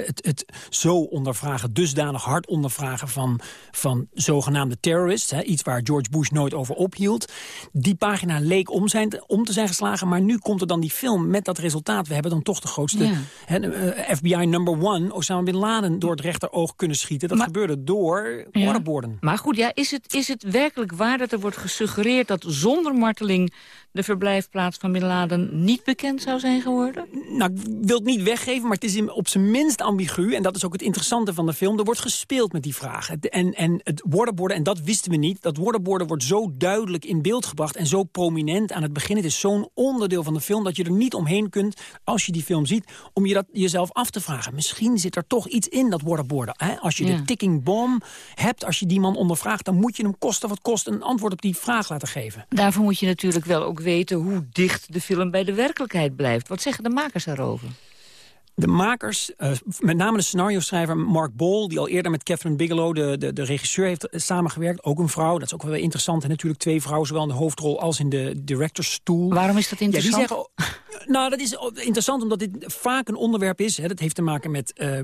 het, het zo ondervragen, dusdanig hard ondervragen van, van zogenaamde terrorists. Hè, iets waar George Bush nooit over ophield. Die pagina leek om, zijn, om te zijn geslagen, maar nu komt er dan die film met dat resultaat. We hebben dan toch de grootste eh, FBI number one, Osama Bin Laden, door het rechteroog kunnen schieten. Dat gebeurde door waterboarden. Maar goed, ja, is, het, is het werkelijk waar dat er wordt gesuggereerd dat zonder marteling de verblijfplaats van Bin Laden niet bekend zou zijn geworden? Nou, ik wil het niet weggeven, maar het is op zijn minst ambigu. En dat is ook het interessante van de film. Er wordt gespeeld met die vragen. En, en het waterboarden, en dat wisten we niet... dat waterboarden wordt zo duidelijk in beeld gebracht... en zo prominent aan het begin. Het is zo'n onderdeel van de film dat je er niet omheen kunt... als je die film ziet, om je dat jezelf af te vragen. Misschien zit er toch iets in, dat waterboarden. Hè? Als je de ticking bomb hebt, als je die man ondervraagt... dan moet je hem kosten wat kost een antwoord op die vraag laten geven. Daarvoor moet je natuurlijk wel ook weten hoe dicht de film bij de werkelijkheid blijft. Wat zeggen de makers daarover? De makers, uh, met name de scenario-schrijver Mark Bol... die al eerder met Catherine Bigelow, de, de, de regisseur, heeft samengewerkt. Ook een vrouw, dat is ook wel interessant. En natuurlijk twee vrouwen, zowel in de hoofdrol als in de directorstoel. Waarom is dat interessant? Ja, die zeggen, nou, dat is interessant omdat dit vaak een onderwerp is. Hè, dat heeft te maken met uh,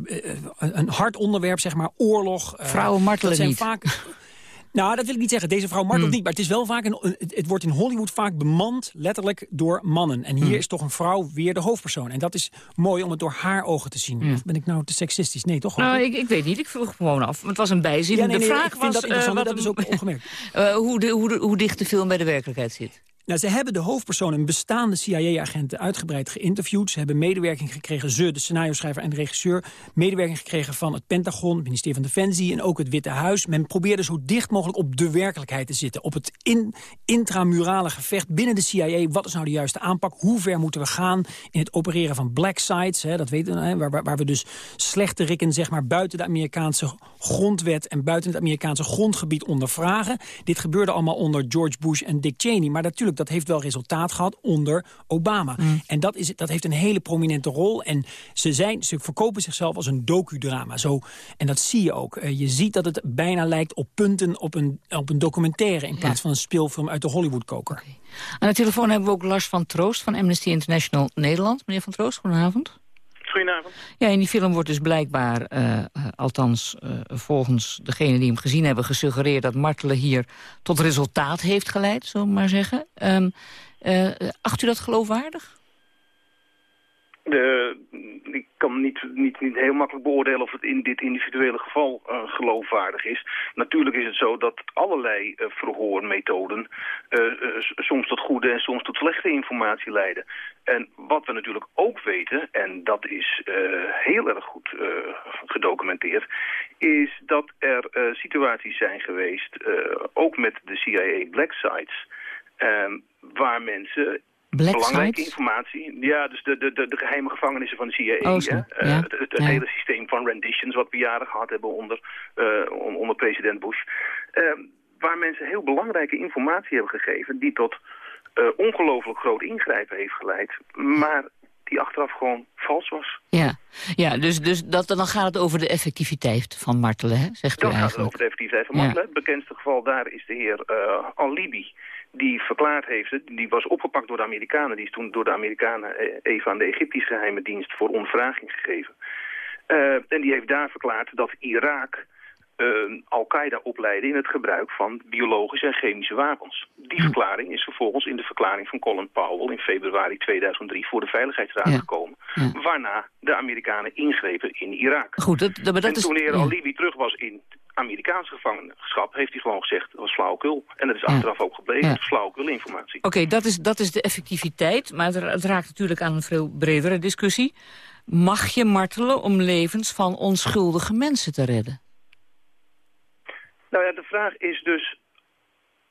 een hard onderwerp, zeg maar, oorlog. Vrouwen martelen dat zijn niet. Vaak, nou, dat wil ik niet zeggen. Deze vrouw martelt hmm. niet. Maar het is wel vaak een, het, wordt in Hollywood vaak bemand, letterlijk, door mannen. En hier hmm. is toch een vrouw weer de hoofdpersoon. En dat is mooi om het door haar ogen te zien. Of ben ik nou te seksistisch? Nee, toch? Nou, ik, ik weet niet. Ik vroeg gewoon af. Het was een bijzin. Ja, nee, de vraag was, dat, uh, wat, dat is ook ongemerkt. Uh, hoe, de, hoe, de, hoe dicht de film bij de werkelijkheid zit. Nou, ze hebben de hoofdpersoon, een bestaande CIA-agenten, uitgebreid geïnterviewd. Ze hebben medewerking gekregen, ze, de scenario-schrijver en de regisseur... medewerking gekregen van het Pentagon, het ministerie van Defensie... en ook het Witte Huis. Men probeerde zo dicht mogelijk op de werkelijkheid te zitten. Op het in, intramurale gevecht binnen de CIA. Wat is nou de juiste aanpak? Hoe ver moeten we gaan in het opereren van black sites? Hè, dat weten we, hè, waar, waar, we dus slechte rikken zeg maar, buiten de Amerikaanse grondwet... en buiten het Amerikaanse grondgebied ondervragen. Dit gebeurde allemaal onder George Bush en Dick Cheney. Maar natuurlijk dat heeft wel resultaat gehad onder Obama. Mm. En dat, is, dat heeft een hele prominente rol. En ze, zijn, ze verkopen zichzelf als een docudrama. Zo, en dat zie je ook. Uh, je ziet dat het bijna lijkt op punten op een, op een documentaire... in plaats van een speelfilm uit de Hollywood-koker. Okay. Aan de telefoon hebben we ook Lars van Troost van Amnesty International Nederland. Meneer van Troost, goedenavond. Goedenavond. Ja, in die film wordt dus blijkbaar, uh, althans uh, volgens degene die hem gezien hebben... gesuggereerd dat martelen hier tot resultaat heeft geleid, zullen we maar zeggen. Uh, acht u dat geloofwaardig? De, ik kan niet, niet, niet heel makkelijk beoordelen of het in dit individuele geval uh, geloofwaardig is. Natuurlijk is het zo dat allerlei uh, verhoormethoden soms tot goede en soms tot slechte informatie leiden. En wat we natuurlijk ook weten, en dat is heel erg goed gedocumenteerd, is dat er situaties zijn geweest, ook met de CIA Black Sites, waar mensen belangrijke informatie. Ja, dus de, de, de, de, geheime gevangenissen van de CIA. Oh, hè? Uh, het, het hele systeem van renditions wat we jaren gehad hebben onder, uh, onder president Bush. Uh, waar mensen heel belangrijke informatie hebben gegeven die tot ongelooflijk groot ingrijpen heeft geleid. Maar die achteraf gewoon vals was. Ja, ja dus, dus dat, dan gaat het over de effectiviteit van martelen, hè? zegt dan u eigenlijk. Dan gaat het over de effectiviteit van martelen. Het bekendste geval daar is de heer Al-Libi die verklaard heeft, die was opgepakt door de Amerikanen. Die is toen door de Amerikanen even aan de Egyptische geheime dienst voor ondervraging gegeven. Uh, en die heeft daar verklaard dat Irak uh, Al-Qaeda opleidde in het gebruik van biologische en chemische wapens. Die verklaring is vervolgens in de verklaring van Colin Powell in februari 2003 voor de Veiligheidsraad gekomen. Waarna de Amerikanen ingrepen in Irak. Goed, dat, dat, en is, toen er Al-Libi terug was in Amerikaanse gevangenschap heeft hij gewoon gezegd, dat was flauwekul. En dat is achteraf ook gebleven, ja. flauwekul informatie. Oké, dat, is, dat is de effectiviteit, maar het raakt natuurlijk aan een veel bredere discussie. Mag je martelen om levens van onschuldige mensen te redden? Nou ja, de vraag is dus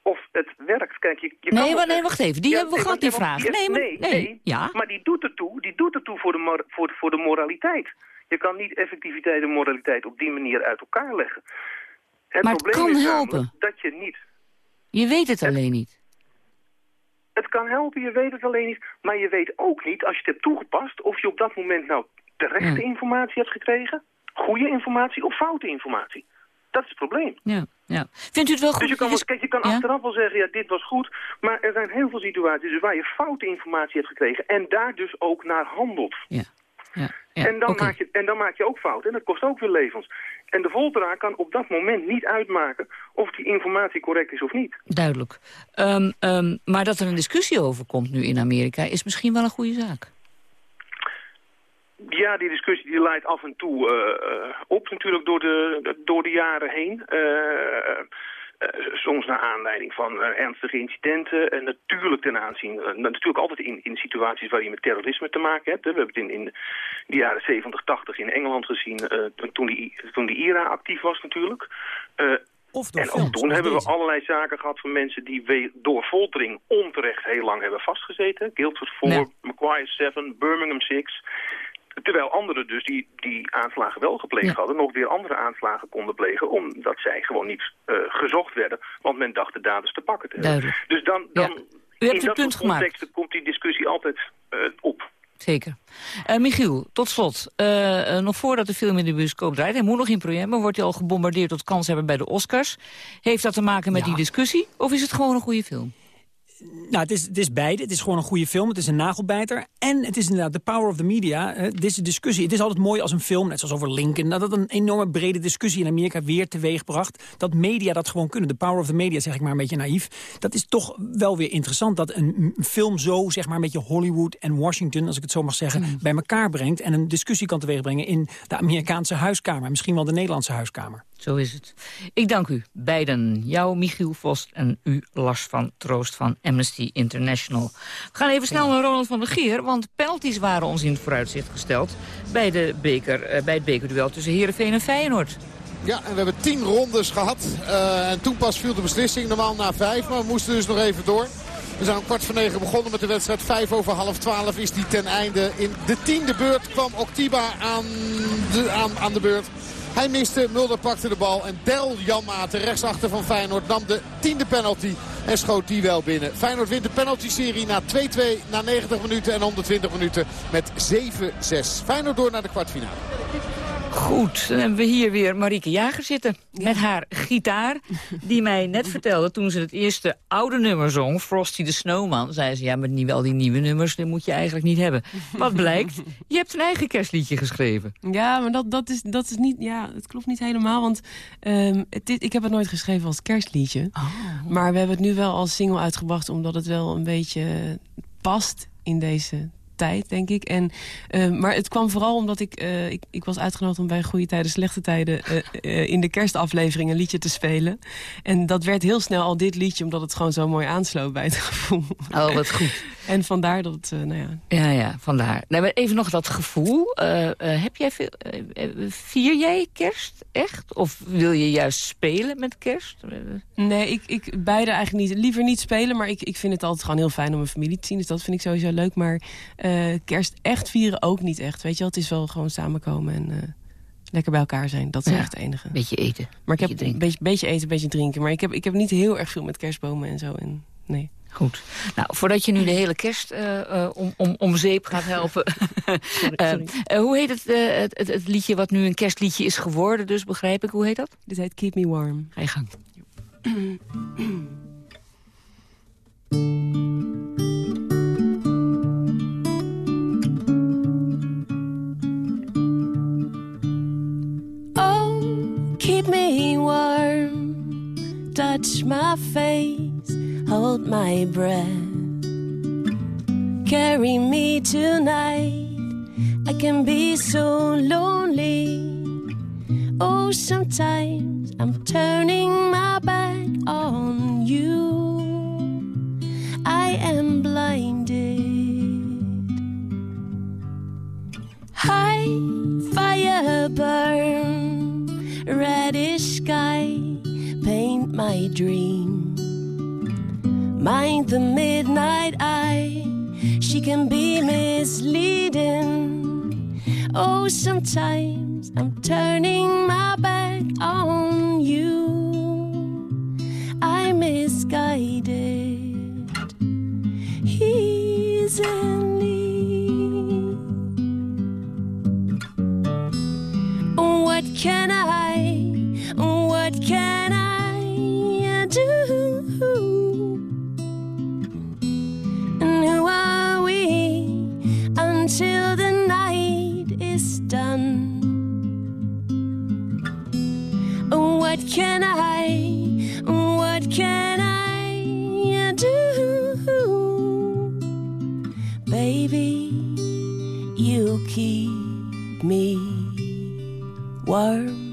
of het werkt. Kijk, je, je nee, kan maar nee, wacht even. Die ja, hebben we gehad, die vraag. Nee, maar, nee, nee, ja? maar die doet ertoe, die doet ertoe voor de, voor, voor de moraliteit. Je kan niet effectiviteit en moraliteit op die manier uit elkaar leggen. Het maar het probleem kan is helpen. dat je niet... Je weet het alleen niet. Het kan helpen, je weet het alleen niet. Maar je weet ook niet, als je het hebt toegepast... of je op dat moment nou terechte informatie hebt gekregen... goede informatie of foute informatie. Dat is het probleem. Ja, ja. Vindt u het wel goed? Dus je kan, kijk, je kan ja? achteraf wel zeggen, ja, dit was goed. Maar er zijn heel veel situaties waar je foute informatie hebt gekregen... en daar dus ook naar handelt. Ja. Ja, en, dan maak je, en dan maak je ook fouten en dat kost ook weer levens. En de voldraak kan op dat moment niet uitmaken of die informatie correct is of niet. Duidelijk. Ehm, ehm, maar dat er een discussie over komt nu in Amerika is misschien wel een goede zaak. Ja, die discussie die leidt af en toe uh, op natuurlijk door de, door de jaren heen. Uh, uh, soms naar aanleiding van ernstige incidenten. En natuurlijk ten aanzien, natuurlijk altijd in, in situaties waar je met terrorisme te maken hebt. We hebben het in, in de jaren 70, 80 in Engeland gezien, toen, die, toen die IRA actief was natuurlijk. Of en ook toen hebben we allerlei zaken gehad van mensen die door foltering onterecht heel lang hebben vastgezeten. Guildford 4, nee. Macquarie 7, Birmingham 6. Terwijl anderen dus die, die aanslagen wel gepleegd hadden... nog weer andere aanslagen konden plegen... omdat zij gewoon niet uh, gezocht werden. Want men dacht de daders te pakken te hebben. Duidelijk. Dus dan, dan U hebt in dat punt contexten komt die discussie altijd uh, op. Zeker. Uh, Michiel, tot slot. Nog voordat de film in de bioscoop draait... hij moet nog in première, wordt hij al gebombardeerd tot kans hebben bij de Oscars. Heeft dat te maken met ja. die discussie? Of is het gewoon een goede film? Nou, het is, het is beide. Het is gewoon een goede film. Het is een nagelbijter. En het is inderdaad de power of the media. Uh, deze discussie. Het is altijd mooi als een film, net zoals over Lincoln... dat een enorme brede discussie in Amerika weer teweegbracht. Dat media dat gewoon kunnen. De power of the media, zeg ik maar een beetje naïef. Dat is toch wel weer interessant dat een film zo, zeg maar een beetje Hollywood en Washington... als ik het zo mag zeggen, mm. bij elkaar brengt... en een discussie kan teweegbrengen in de Amerikaanse huiskamer. Misschien wel de Nederlandse huiskamer. Zo is het. Ik dank u beiden. Jou, Michiel Vost en u, Lars van Troost van Amnesty International. We gaan even snel naar Ronald van der Geer, want penalties waren ons in het vooruitzicht gesteld... bij, de beker, uh, bij het bekerduel tussen Heerenveen en Feyenoord. Ja, en we hebben tien rondes gehad. Uh, en toen pas viel de beslissing, normaal na vijf, maar we moesten dus nog even door. We zijn om kwart voor negen begonnen met de wedstrijd. Vijf over half twaalf is die ten einde. In de tiende beurt kwam Octiba aan aan, aan de beurt. Hij miste, Mulder pakte de bal en Del Janmaten, rechtsachter van Feyenoord, nam de tiende penalty en schoot die wel binnen. Feyenoord wint de penalty-serie na 2-2, na 90 minuten en 120 minuten met 7-6. Feyenoord door naar de kwartfinale. Goed, dan hebben we hier weer Marieke Jager zitten. Met haar gitaar. Die mij net vertelde toen ze het eerste oude nummer zong. Frosty the Snowman. Zei ze, ja, maar niet wel die nieuwe nummers. Die moet je eigenlijk niet hebben. Wat blijkt? Je hebt een eigen kerstliedje geschreven. Ja, maar dat, dat, is, dat is niet... Ja, het klopt niet helemaal. Want um, het is, ik heb het nooit geschreven als kerstliedje. Oh. Maar we hebben het nu wel als single uitgebracht. Omdat het wel een beetje past in deze tijd, denk ik. En, uh, maar het kwam vooral omdat ik, uh, ik... Ik was uitgenodigd om bij Goede Tijden, Slechte Tijden... Uh, in de kerstaflevering een liedje te spelen. En dat werd heel snel al dit liedje... omdat het gewoon zo mooi aansloot bij het gevoel. Oh, wat goed. en vandaar dat het, nou ja... Ja, ja, vandaar. Nee, maar even nog dat gevoel. heb jij veel, vier jij kerst, echt? Of wil je juist spelen met kerst? Nee, ik, ik beide eigenlijk niet. Liever niet spelen, maar ik, ik vind het altijd gewoon heel fijn om mijn familie te zien. Dus dat vind ik sowieso leuk. Maar uh, kerst echt vieren ook niet echt. Weet je wel, het is wel gewoon samenkomen en uh, lekker bij elkaar zijn. Dat is ja, echt het enige. Beetje eten. Maar ik heb een beetje, beetje eten, beetje drinken. Maar ik heb, ik heb niet heel erg veel met kerstbomen en zo. En, nee. Goed. Nou, voordat je nu de hele kerst uh, uh, om, om, om zeep gaat helpen. sorry, sorry. Hoe heet het, het, het, het, liedje wat nu een kerstliedje is geworden, dus begrijp ik. Hoe heet dat? Dit heet Keep Me Warm. Ga je gang. keep me warm, touch my face, hold my breath. Carry me tonight, I can be so lonely. Oh, sometimes I'm turning my back on you. I am blinded. High fire burn reddish sky paint my dream. Mind the midnight eye, she can be misleading. Oh, sometimes I'm turning my back on you. I'm misguided easily. What can I, what can I do? And who are we until the night is done? What can I, what can I do? Baby, you keep me warm.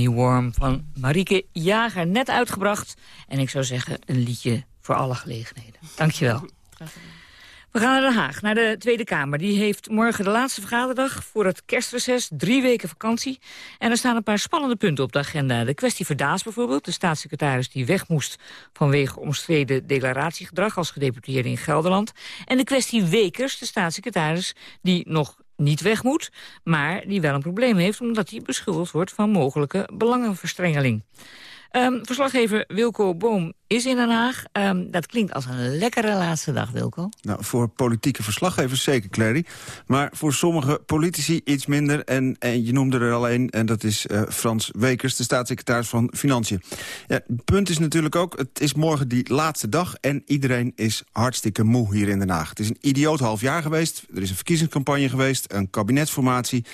Me Warm van Marieke Jager, net uitgebracht. En ik zou zeggen, een liedje voor alle gelegenheden. Dankjewel. We gaan naar Den Haag, naar de Tweede Kamer. Die heeft morgen de laatste vergaderdag voor het kerstreces. Drie weken vakantie. En er staan een paar spannende punten op de agenda. De kwestie Verdaas bijvoorbeeld, de staatssecretaris die weg moest... vanwege omstreden declaratiegedrag als gedeputeerde in Gelderland. En de kwestie Wekers, de staatssecretaris die nog niet weg moet... maar die wel een probleem heeft omdat hij beschuldigd wordt... van mogelijke belangenverstrengeling. Um, verslaggever Wilco Boom is in Den Haag. Um, dat klinkt als een lekkere laatste dag, Wilco. Nou, voor politieke verslaggevers zeker, Clary. Maar voor sommige politici iets minder. En, en je noemde er al een, en dat is uh, Frans Wekers, de staatssecretaris van Financiën. Ja, het punt is natuurlijk ook, het is morgen die laatste dag... en iedereen is hartstikke moe hier in Den Haag. Het is een idioot half jaar geweest. Er is een verkiezingscampagne geweest, een kabinetsformatie...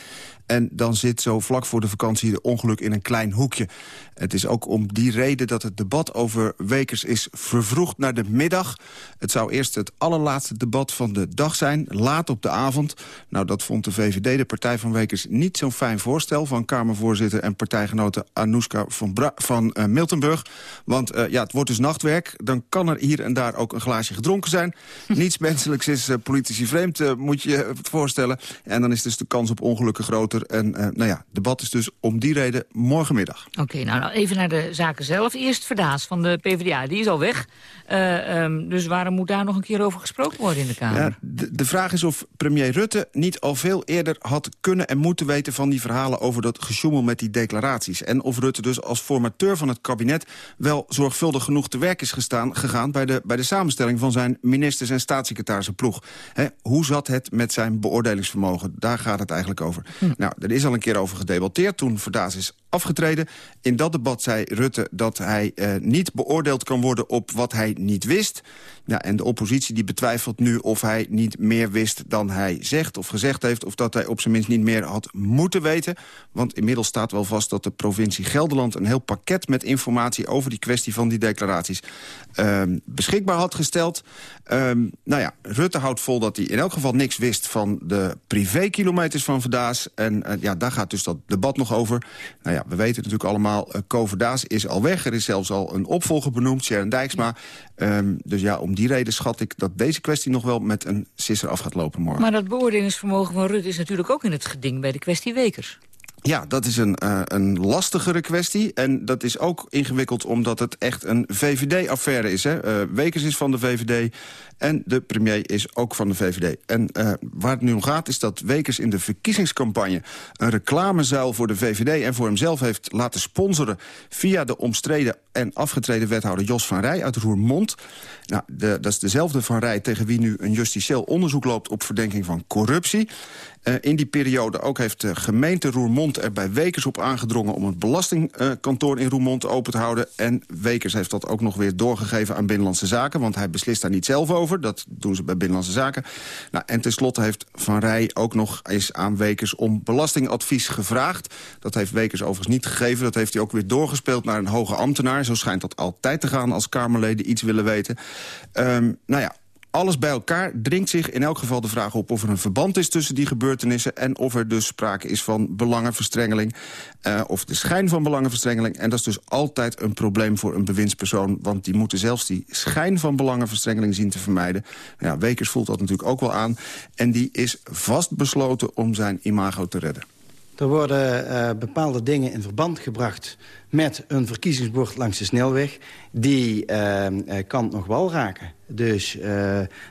En dan zit zo vlak voor de vakantie de ongeluk in een klein hoekje. Het is ook om die reden dat het debat over Wekers is vervroegd naar de middag. Het zou eerst het allerlaatste debat van de dag zijn, laat op de avond. Nou, dat vond de VVD, de partij van Wekers, niet zo'n fijn voorstel... van Kamervoorzitter en partijgenote Anouska van, Bra van uh, Miltenburg. Want uh, ja, het wordt dus nachtwerk. Dan kan er hier en daar ook een glaasje gedronken zijn. Niets menselijks is uh, politici vreemd, moet je het voorstellen. En dan is dus de kans op ongelukken groter. En nou ja, debat is dus om die reden morgenmiddag. Oké, okay, nou, nou even naar de zaken zelf. Eerst Verdaas van de PvdA, die is al weg. Uh, um, dus waarom moet daar nog een keer over gesproken worden in de Kamer? Ja, de, de vraag is of premier Rutte niet al veel eerder had kunnen en moeten weten... van die verhalen over dat gesjoemel met die declaraties. En of Rutte dus als formateur van het kabinet... wel zorgvuldig genoeg te werk is gestaan, gegaan... Bij de, bij de samenstelling van zijn ministers- en staatssecretarissen-ploeg. hoe zat het met zijn beoordelingsvermogen? Daar gaat het eigenlijk over. Hm. Nou, er is al een keer over gedebatteerd toen Verdaas is afgetreden. In dat debat zei Rutte dat hij uh, niet beoordeeld kan worden op wat hij niet wist. Ja, en de oppositie die betwijfelt nu of hij niet meer wist dan hij zegt of gezegd heeft... of dat hij op zijn minst niet meer had moeten weten. Want inmiddels staat wel vast dat de provincie Gelderland... een heel pakket met informatie over die kwestie van die declaraties... Uh, beschikbaar had gesteld. Uh, nou ja, Rutte houdt vol dat hij in elk geval niks wist... van de privékilometers van Verdaas. En uh, ja, daar gaat dus dat debat nog over. Nou ja, we weten natuurlijk allemaal, uh, Co Verdaas is al weg. Er is zelfs al een opvolger benoemd, Sharon Dijksma. Um, dus ja, om die reden schat ik dat deze kwestie nog wel met een sisser af gaat lopen morgen. Maar dat beoordelingsvermogen van Rutte is natuurlijk ook in het geding bij de kwestie Wekers. Ja, dat is een, uh, een lastigere kwestie. En dat is ook ingewikkeld omdat het echt een VVD-affaire is. Hè? Uh, Wekers is van de VVD en de premier is ook van de VVD. En uh, waar het nu om gaat is dat Wekers in de verkiezingscampagne... een reclamezuil voor de VVD en voor hemzelf heeft laten sponsoren... via de omstreden en afgetreden wethouder Jos van Rij uit Roermond. Nou, de, dat is dezelfde van Rij tegen wie nu een justitieel onderzoek loopt... op verdenking van corruptie. Uh, in die periode ook heeft de gemeente Roermond er bij Wekers op aangedrongen... om het belastingkantoor in Roermond open te houden. En Wekers heeft dat ook nog weer doorgegeven aan Binnenlandse Zaken... want hij beslist daar niet zelf over. Dat doen ze bij Binnenlandse Zaken. Nou, en tenslotte heeft Van Rij ook nog eens aan Wekers om belastingadvies gevraagd. Dat heeft Wekers overigens niet gegeven. Dat heeft hij ook weer doorgespeeld naar een hoge ambtenaar. Zo schijnt dat altijd te gaan als Kamerleden iets willen weten. Um, nou ja, alles bij elkaar dringt zich in elk geval de vraag op... of er een verband is tussen die gebeurtenissen... en of er dus sprake is van belangenverstrengeling... Uh, of de schijn van belangenverstrengeling. En dat is dus altijd een probleem voor een bewindspersoon... want die moeten zelfs die schijn van belangenverstrengeling zien te vermijden. Ja, Wekers voelt dat natuurlijk ook wel aan. En die is vastbesloten om zijn imago te redden. Er worden uh, bepaalde dingen in verband gebracht met een verkiezingsbord langs de snelweg. Die uh, kan nog wel raken. Dus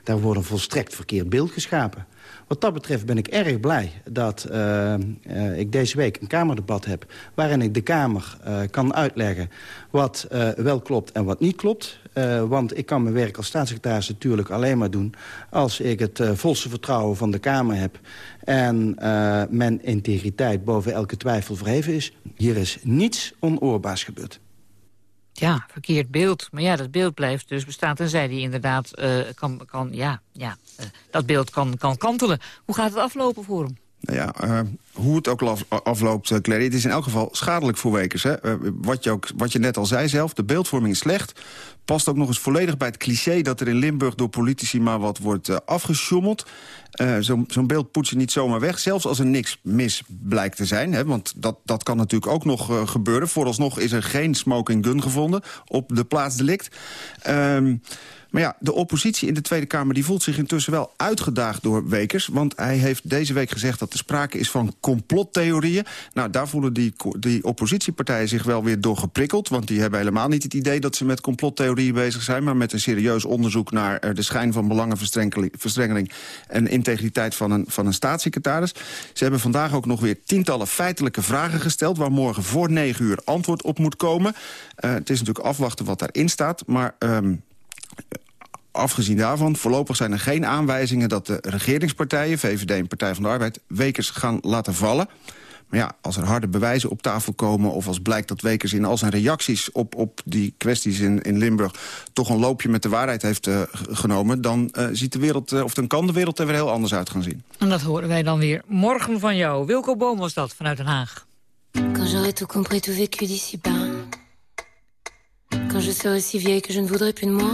daar wordt een volstrekt verkeerd beeld geschapen. Wat dat betreft ben ik erg blij dat uh, uh, ik deze week een Kamerdebat heb... waarin ik de Kamer uh, kan uitleggen wat wel klopt en wat niet klopt. want ik kan mijn werk als staatssecretaris natuurlijk alleen maar doen... als ik het volste vertrouwen van de Kamer heb... en mijn integriteit boven elke twijfel verheven is. Hier is niets onoorbaars gebeurd. Ja, verkeerd beeld. Maar ja, dat beeld blijft dus bestaan... tenzij die inderdaad uh, kan, kan, ja, ja, uh, dat beeld kan, kan kantelen. Hoe gaat het aflopen voor hem? Nou ja, uh, hoe het ook afloopt, uh, Clary, het is in elk geval schadelijk voor Wekers. Hè? Wat, je ook, wat je net al zei zelf, de beeldvorming is slecht. Past ook nog eens volledig bij het cliché dat er in Limburg door politici maar wat wordt uh, afgesjommeld. Zo'n zo beeld poets je niet zomaar weg, zelfs als er niks mis blijkt te zijn. Hè? Want dat, dat kan natuurlijk ook nog gebeuren. Vooralsnog is er geen smoking gun gevonden op de plaatsdelict. Um, Maar ja, de oppositie in de Tweede Kamer die voelt zich intussen wel uitgedaagd door Wekers. Want hij heeft deze week gezegd dat er sprake is van complottheorieën. Nou, daar voelen die, die oppositiepartijen zich wel weer door geprikkeld. Want die hebben helemaal niet het idee dat ze met complottheorieën bezig zijn... maar met een serieus onderzoek naar de schijn van belangenverstrengeling... en integriteit van een, van een staatssecretaris. Ze hebben vandaag ook nog weer tientallen feitelijke vragen gesteld... waar morgen voor negen uur antwoord op moet komen. Uh, het is natuurlijk afwachten wat daarin staat, maar... Um, afgezien daarvan, voorlopig zijn er geen aanwijzingen... dat de regeringspartijen, VVD en Partij van de Arbeid... Wekers gaan laten vallen. Maar ja, als er harde bewijzen op tafel komen... of als blijkt dat Wekers in al zijn reacties op, op die kwesties in, in Limburg... toch een loopje met de waarheid heeft uh, genomen... dan uh, ziet de wereld, uh, of dan kan de wereld er weer heel anders uit gaan zien. En dat horen wij dan weer morgen van jou. Wilco Boom was dat, vanuit Den Haag. Quand j'aurai tout compris, tout vécu d'ici bas... Quand je serai si vieille que je ne voudrais plus de moi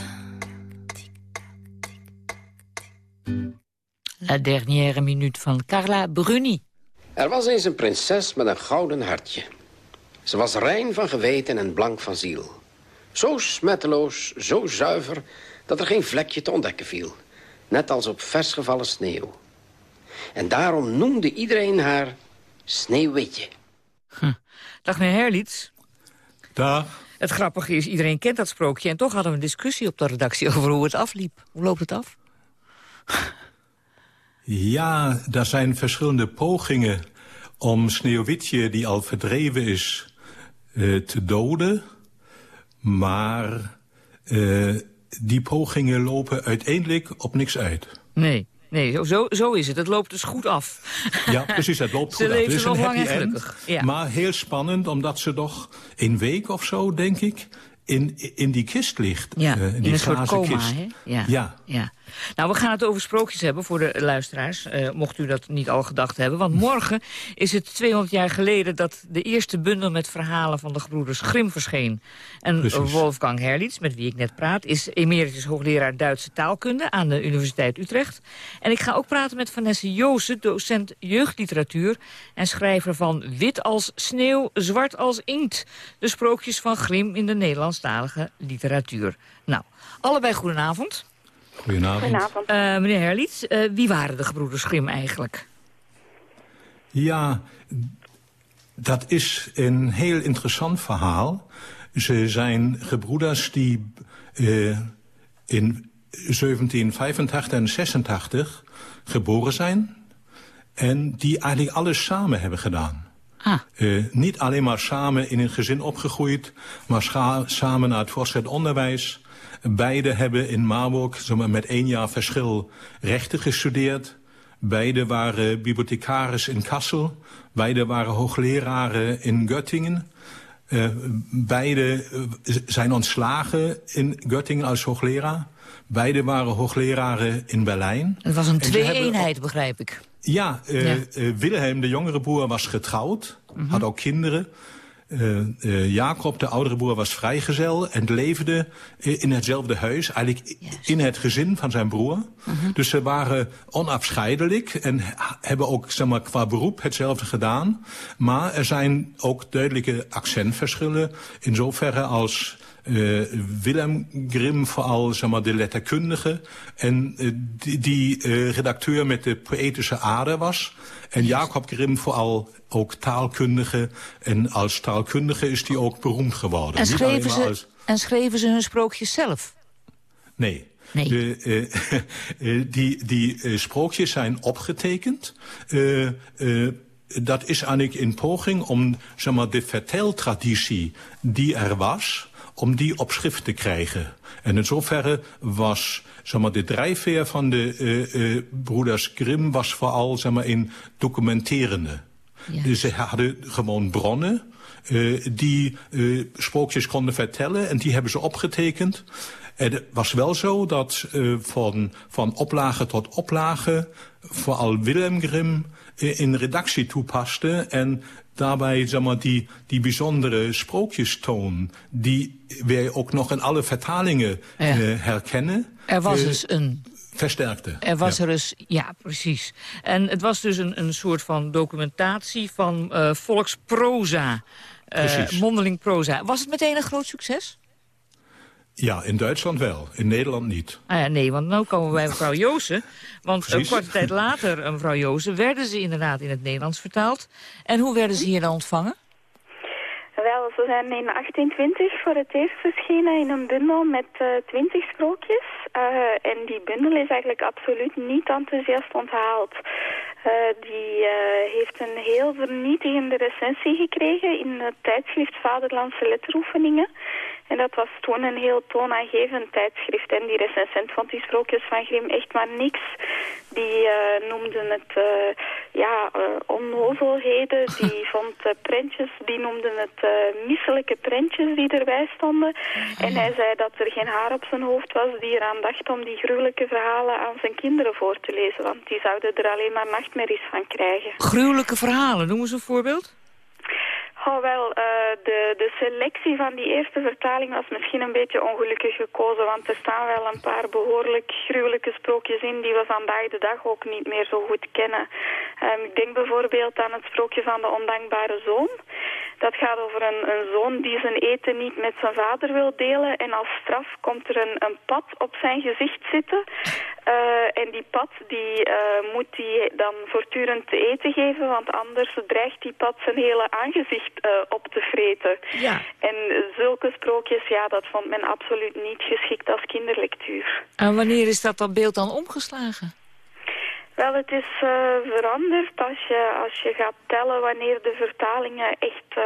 La dernière minute van Carla Bruni. Er was eens een prinses met een gouden hartje. Ze was rein van geweten en blank van ziel. Zo smetteloos, zo zuiver, dat er geen vlekje te ontdekken viel. Net als op versgevallen sneeuw. En daarom noemde iedereen haar Sneeuwwitje. Hm. Dag meneer Herlitz. Dag. Het grappige is, iedereen kent dat sprookje... en toch hadden we een discussie op de redactie over hoe het afliep. Hoe loopt het af? Ja, er zijn verschillende pogingen om Sneeuwwitje, die al verdreven is, uh, te doden. Maar uh, die pogingen lopen uiteindelijk op niks uit. Nee, nee zo, zo is het. Het loopt dus goed af. Ja, precies, het loopt goed af. Het is een happy end, ja. maar heel spannend... omdat ze toch een week of zo, denk ik in, in die kist ligt. Ja, uh, in die een soort coma, kist. Ja. ja. ja. Nou, we gaan het over sprookjes hebben voor de luisteraars. Uh, mocht u dat niet al gedacht hebben. Want morgen is het 200 jaar geleden... dat de eerste bundel met verhalen van de gebroeders Grimm verscheen. En Precies. Wolfgang Herlitz, met wie ik net praat... is emeritus hoogleraar Duitse taalkunde aan de Universiteit Utrecht. En ik ga ook praten met Vanessa Joosen, docent jeugdliteratuur... en schrijver van Wit als sneeuw, zwart als inkt. De sprookjes van Grimm in de Nederlandstalige literatuur. Nou, allebei goedenavond. Goedenavond. Goedenavond. Uh, meneer Herlitz, uh, wie waren de gebroeders Grimm eigenlijk? Ja, dat is een heel interessant verhaal. Ze zijn gebroeders die uh, in 1785 en 86 geboren zijn... en die eigenlijk alles samen hebben gedaan. Ah. Uh, niet alleen maar samen in een gezin opgegroeid... maar samen naar het voortgezet onderwijs... Beide hebben in Marburg zeg maar, met één jaar verschil rechten gestudeerd. Beide waren bibliothecaris in Kassel. Beide waren hoogleraren in Göttingen. Uh, beide uh, zijn ontslagen in Göttingen als hoogleraar. Beide waren hoogleraren in Berlijn. Het was een twee-eenheid, begrijp ik. Ja, uh, ja. Wilhelm, de jongere broer, was getrouwd. -hmm. Had ook kinderen. Uh, uh, Jacob, de oudere broer, was vrijgezel en leefde in hetzelfde huis. Eigenlijk yes. in het gezin van zijn broer. Mhm. -huh. Dus ze waren onafscheidelijk en hebben ook zeg maar, qua beroep hetzelfde gedaan. Maar er zijn ook duidelijke accentverschillen. In zoverre als uh, Willem Grimm vooral zeg maar, de letterkundige en uh, die, die uh, redacteur met de poëtische ader was. En Jacob Grimm vooral ook taalkundige. En als taalkundige is hij ook beroemd geworden. En schreven, ze, als... en schreven ze hun sprookjes zelf? Nee. Nee. De, uh, die die uh, sprookjes zijn opgetekend. Uh, dat is eigenlijk in poging om zeg maar, de verteltraditie die er was om die op schrift te krijgen. En in zoverre was zeg maar, de drijfveer van de uh, uh, broeders Grimm was vooral zeg maar, in documenterende. Ja. Dus ze hadden gewoon bronnen uh, die sprookjes konden vertellen en die hebben ze opgetekend. En het was wel zo dat van, van oplage tot oplage vooral Willem Grimm in redactie toepaste en daarbij zeg maar, die, die bijzondere sprookjestoon... die wij ook nog in alle vertalingen ja. uh, herkennen. Er was uh, dus een... Versterkte. Er was ja. er dus, ja, precies. En het was dus een, een soort van documentatie van uh, volksproza. mondeling proza. Was het meteen een groot succes? Ja, in Duitsland wel. In Nederland niet. Ah ja, nee, want nu komen we bij mevrouw Joosen. Want een korte tijd later, mevrouw Joosen, werden ze inderdaad in het Nederlands vertaald. En hoe werden ze hier dan ontvangen? Wel, ze zijn in 1820 voor het eerst verschenen in een bundel met twintig uh, sprookjes. Uh, en die bundel is eigenlijk absoluut niet enthousiast onthaald. Uh, die heeft een heel vernietigende recensie gekregen in het tijdschrift Vaderlandse Letteroefeningen. En dat was toen een heel toonaangevend tijdschrift. En die recensent vond die sprookjes van Grimm echt maar niks. Die uh, noemden het uh, ja, uh, onnozelheden. Die vond prentjes, die noemden het misselijke prentjes die erbij stonden. En hij zei dat er geen haar op zijn hoofd was die eraan dacht om die gruwelijke verhalen aan zijn kinderen voor te lezen. Want die zouden er alleen maar nachtmerries van krijgen. Gruwelijke verhalen, noem eens een voorbeeld. Oh, wel, uh, de, de selectie van die eerste vertaling was misschien een beetje ongelukkig gekozen, want er staan wel een paar behoorlijk gruwelijke sprookjes in die we vandaag de dag ook niet meer zo goed kennen. Um, ik denk bijvoorbeeld aan het sprookje van de ondankbare zoon. Dat gaat over een, een zoon die zijn eten niet met zijn vader wil delen en als straf komt er een, een pad op zijn gezicht zitten. Uh, en die pad die, uh, moet hij dan voortdurend te eten geven, want anders dreigt die pad zijn hele aangezicht uh, op te vreten. Ja. En zulke sprookjes, ja, dat vond men absoluut niet geschikt als kinderlectuur. En wanneer is dat dan beeld dan omgeslagen? Wel, het is uh, veranderd als je, als je gaat tellen wanneer de vertalingen echt uh,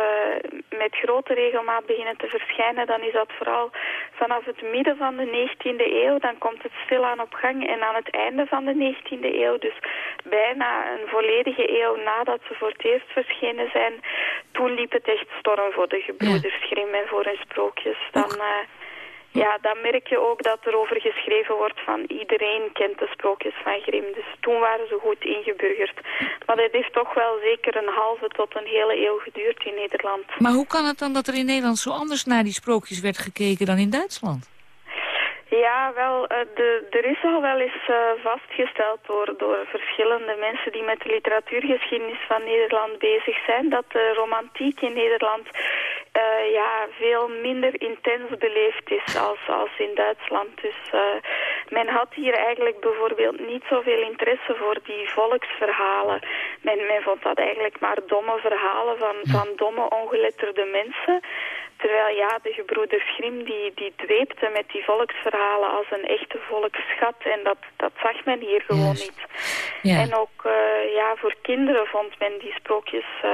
met grote regelmaat beginnen te verschijnen. Dan is dat vooral vanaf het midden van de 19e eeuw. Dan komt het stilaan op gang en aan het einde van de 19e eeuw. Dus bijna een volledige eeuw nadat ze voor het eerst verschenen zijn. Toen liep het echt storm voor de gebroeders Grimm en voor hun sprookjes. Dan... Uh, ja, dan merk je ook dat er over geschreven wordt van iedereen kent de sprookjes van Grimm. Dus toen waren ze goed ingeburgerd. Maar het heeft toch wel zeker een halve tot een hele eeuw geduurd in Nederland. Maar hoe kan het dan dat er in Nederland zo anders naar die sprookjes werd gekeken dan in Duitsland? Ja, wel, uh, de, er is al wel eens uh, vastgesteld door, door verschillende mensen die met de literatuurgeschiedenis van Nederland bezig zijn, dat de romantiek in Nederland uh, ja, veel minder intens beleefd is als, als in Duitsland. Dus men had hier eigenlijk bijvoorbeeld niet zoveel interesse voor die volksverhalen. Men, men vond dat eigenlijk maar domme verhalen van, van domme ongeletterde mensen. Ja, de gebroeders Grimm die, die dweepten met die volksverhalen als een echte volksschat. En dat, dat zag men hier gewoon niet. Ja. En ook uh, ja, voor kinderen vond men die sprookjes uh,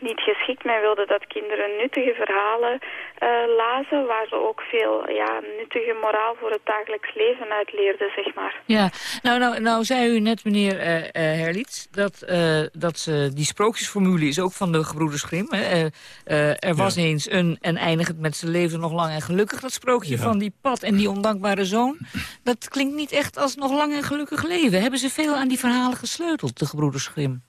niet geschikt. Men wilde dat kinderen nuttige verhalen uh, lazen... waar ze ook veel ja, nuttige moraal voor het dagelijks leven uit leerden, zeg maar. Ja, nou, nou, nou zei u net, meneer uh, uh, Herlitz... dat, dat die sprookjesformule is ook van de gebroeders Grimm. Hè? er was ja. eens een en eindigend met zijn leven nog lang en gelukkig. Dat sprookje ja. van die pad en die ondankbare zoon... dat klinkt niet echt als nog lang en gelukkig leven. Hebben ze veel aan die verhalen gesleuteld, de gebroeders Grimm?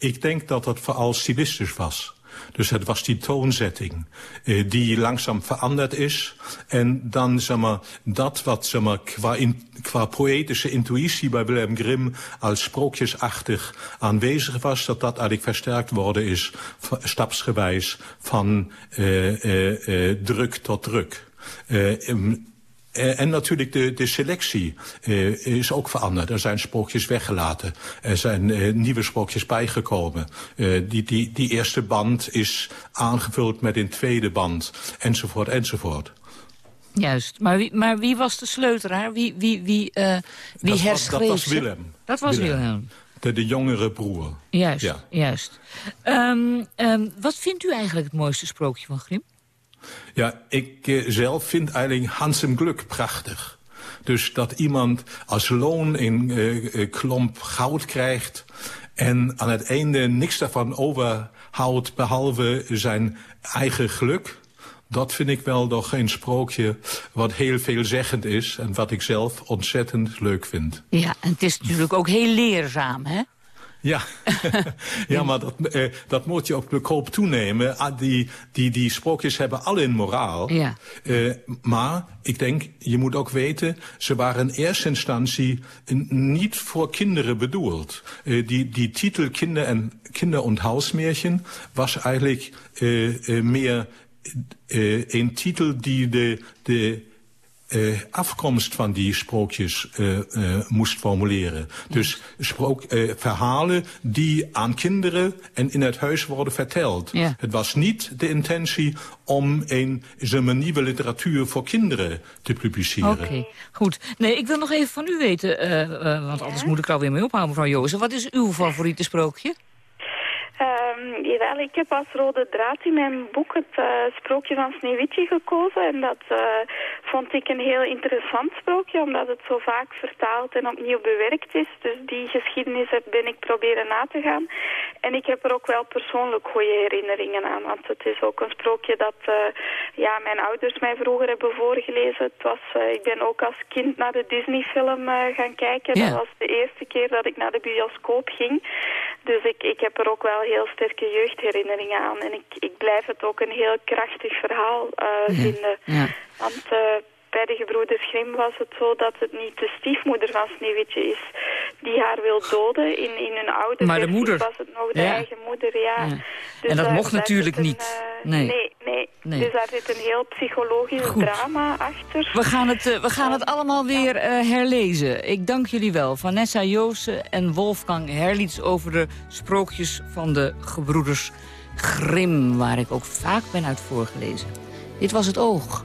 Ik denk dat dat vooral stilistisch was. Dus het was die toonzetting uh, die langzaam veranderd is. En dan, zeg maar, dat wat zeg maar, qua, qua poëtische intuïtie bij Willem Grimm als sprookjesachtig aanwezig was, dat dat eigenlijk versterkt worden is, stapsgewijs, van uh, uh, druk tot druk. Uh, en natuurlijk de, de selectie uh, is ook veranderd. Er zijn sprookjes weggelaten. Er zijn uh, nieuwe sprookjes bijgekomen. die, die, die eerste band is aangevuld met een tweede band. Enzovoort, enzovoort. Juist. Maar wie, maar wie was de sleutelaar? Wie, wie, wie, wie dat herschreef was, Dat was Willem. Dat was Willem. Willem. De, de jongere broer. Juist, ja. juist. Um, um, wat vindt u eigenlijk het mooiste sprookje van Grimm? Ja, ik uh, zelf vind eigenlijk Hans im prachtig. Dus dat iemand als loon een uh, klomp goud krijgt... en aan het einde niks daarvan overhoudt behalve zijn eigen geluk... Dat vind ik wel nog een sprookje wat heel veelzeggend is... en wat ik zelf ontzettend leuk vind. Ja, en het is natuurlijk ook heel leerzaam, hè? Ja, ja maar dat, eh, dat moet je op de koop toenemen. Ah, die, die, die sprookjes hebben alle een moraal. Ja. Uh, maar ik denk, je moet ook weten... ze waren in eerste instantie niet voor kinderen bedoeld. Uh, die, die titel Kinder en, Kinder- und Hausmärchen was eigenlijk meer een titel die de... de uh, afkomst van die sprookjes uh, uh, moest formuleren. Dus sprook, verhalen die aan kinderen en in het huis worden verteld. Ja. Het was niet de intentie om een, een nieuwe literatuur voor kinderen te publiceren. Oké, okay, goed. Nee, ik wil nog even van u weten, want anders moet ik er alweer mee ophouden, mevrouw Jozef. Wat is uw favoriete sprookje? Um, jawel, ik heb als rode draad in mijn boek het uh, sprookje van Sneeuwwitje gekozen. En dat uh, vond ik een heel interessant sprookje, omdat het zo vaak vertaald en opnieuw bewerkt is. Dus die geschiedenis ben ik proberen na te gaan. En ik heb er ook wel persoonlijk goede herinneringen aan. Want het is ook een sprookje dat uh, ja, mijn ouders mij vroeger hebben voorgelezen. Het was, ik ben ook als kind naar de Disney-film gaan kijken. Dat was de eerste keer dat ik naar de bioscoop ging. Dus ik, ik heb er ook wel heel sterke jeugdherinneringen aan. En ik, ik blijf het ook een heel krachtig verhaal uh, ja. vinden. Ja. Want uh, bij de gebroeders Grimm was het zo dat het niet de stiefmoeder van Sneeuwwitje is die haar wil doden. In, in hun oude maar de moeder. was het nog de ja. eigen moeder, ja. ja. Dus en dat daar, mocht daar natuurlijk een, niet. Uh, nee. nee. Nee, nee. Dus daar zit een heel psychologisch Goed. drama achter. We gaan het, uh, we gaan het allemaal weer uh, herlezen. Ik dank jullie wel. Vanessa Joosen en Wolfgang Herlitz over de sprookjes van de gebroeders Grimm... waar ik ook vaak ben uit voorgelezen. Dit was Het Oog.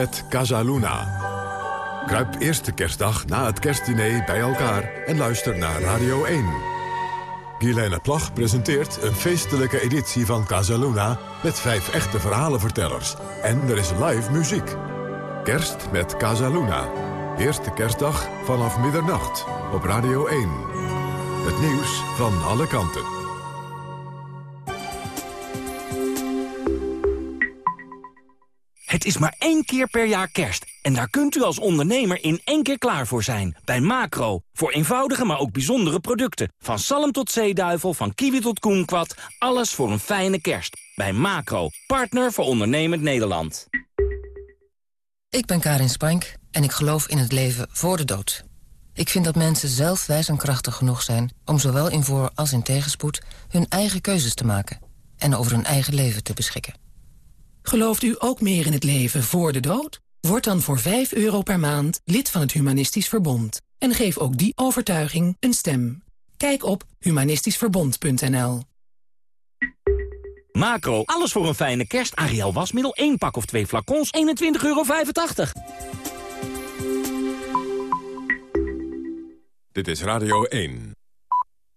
Met Casaluna. Kruip eerste kerstdag na het kerstdiner bij elkaar en luister naar Radio 1. Guilaine Plag presenteert een feestelijke editie van Casaluna... met vijf echte verhalenvertellers. En er is live muziek. Kerst met Casaluna. Eerste kerstdag vanaf middernacht op Radio 1. Het nieuws van alle kanten. Het is maar één keer per jaar kerst. En daar kunt u als ondernemer in één keer klaar voor zijn. Bij Macro. Voor eenvoudige, maar ook bijzondere producten. Van salm tot zeeduivel, van kiwi tot koenkwad. Alles voor een fijne kerst. Bij Macro. Partner voor ondernemend Nederland. Ik ben Karin Spank en ik geloof in het leven voor de dood. Ik vind dat mensen zelf wijs en krachtig genoeg zijn... om zowel in voor- als in tegenspoed hun eigen keuzes te maken... en over hun eigen leven te beschikken. Gelooft u ook meer in het leven voor de dood? Word dan voor 5 euro per maand lid van het Humanistisch Verbond. En geef ook die overtuiging een stem. Kijk op humanistischverbond.nl Macro, alles voor een fijne kerst. Ariel wasmiddel, 1 pak of 2 flacons, 21,85 euro. Dit is Radio 1.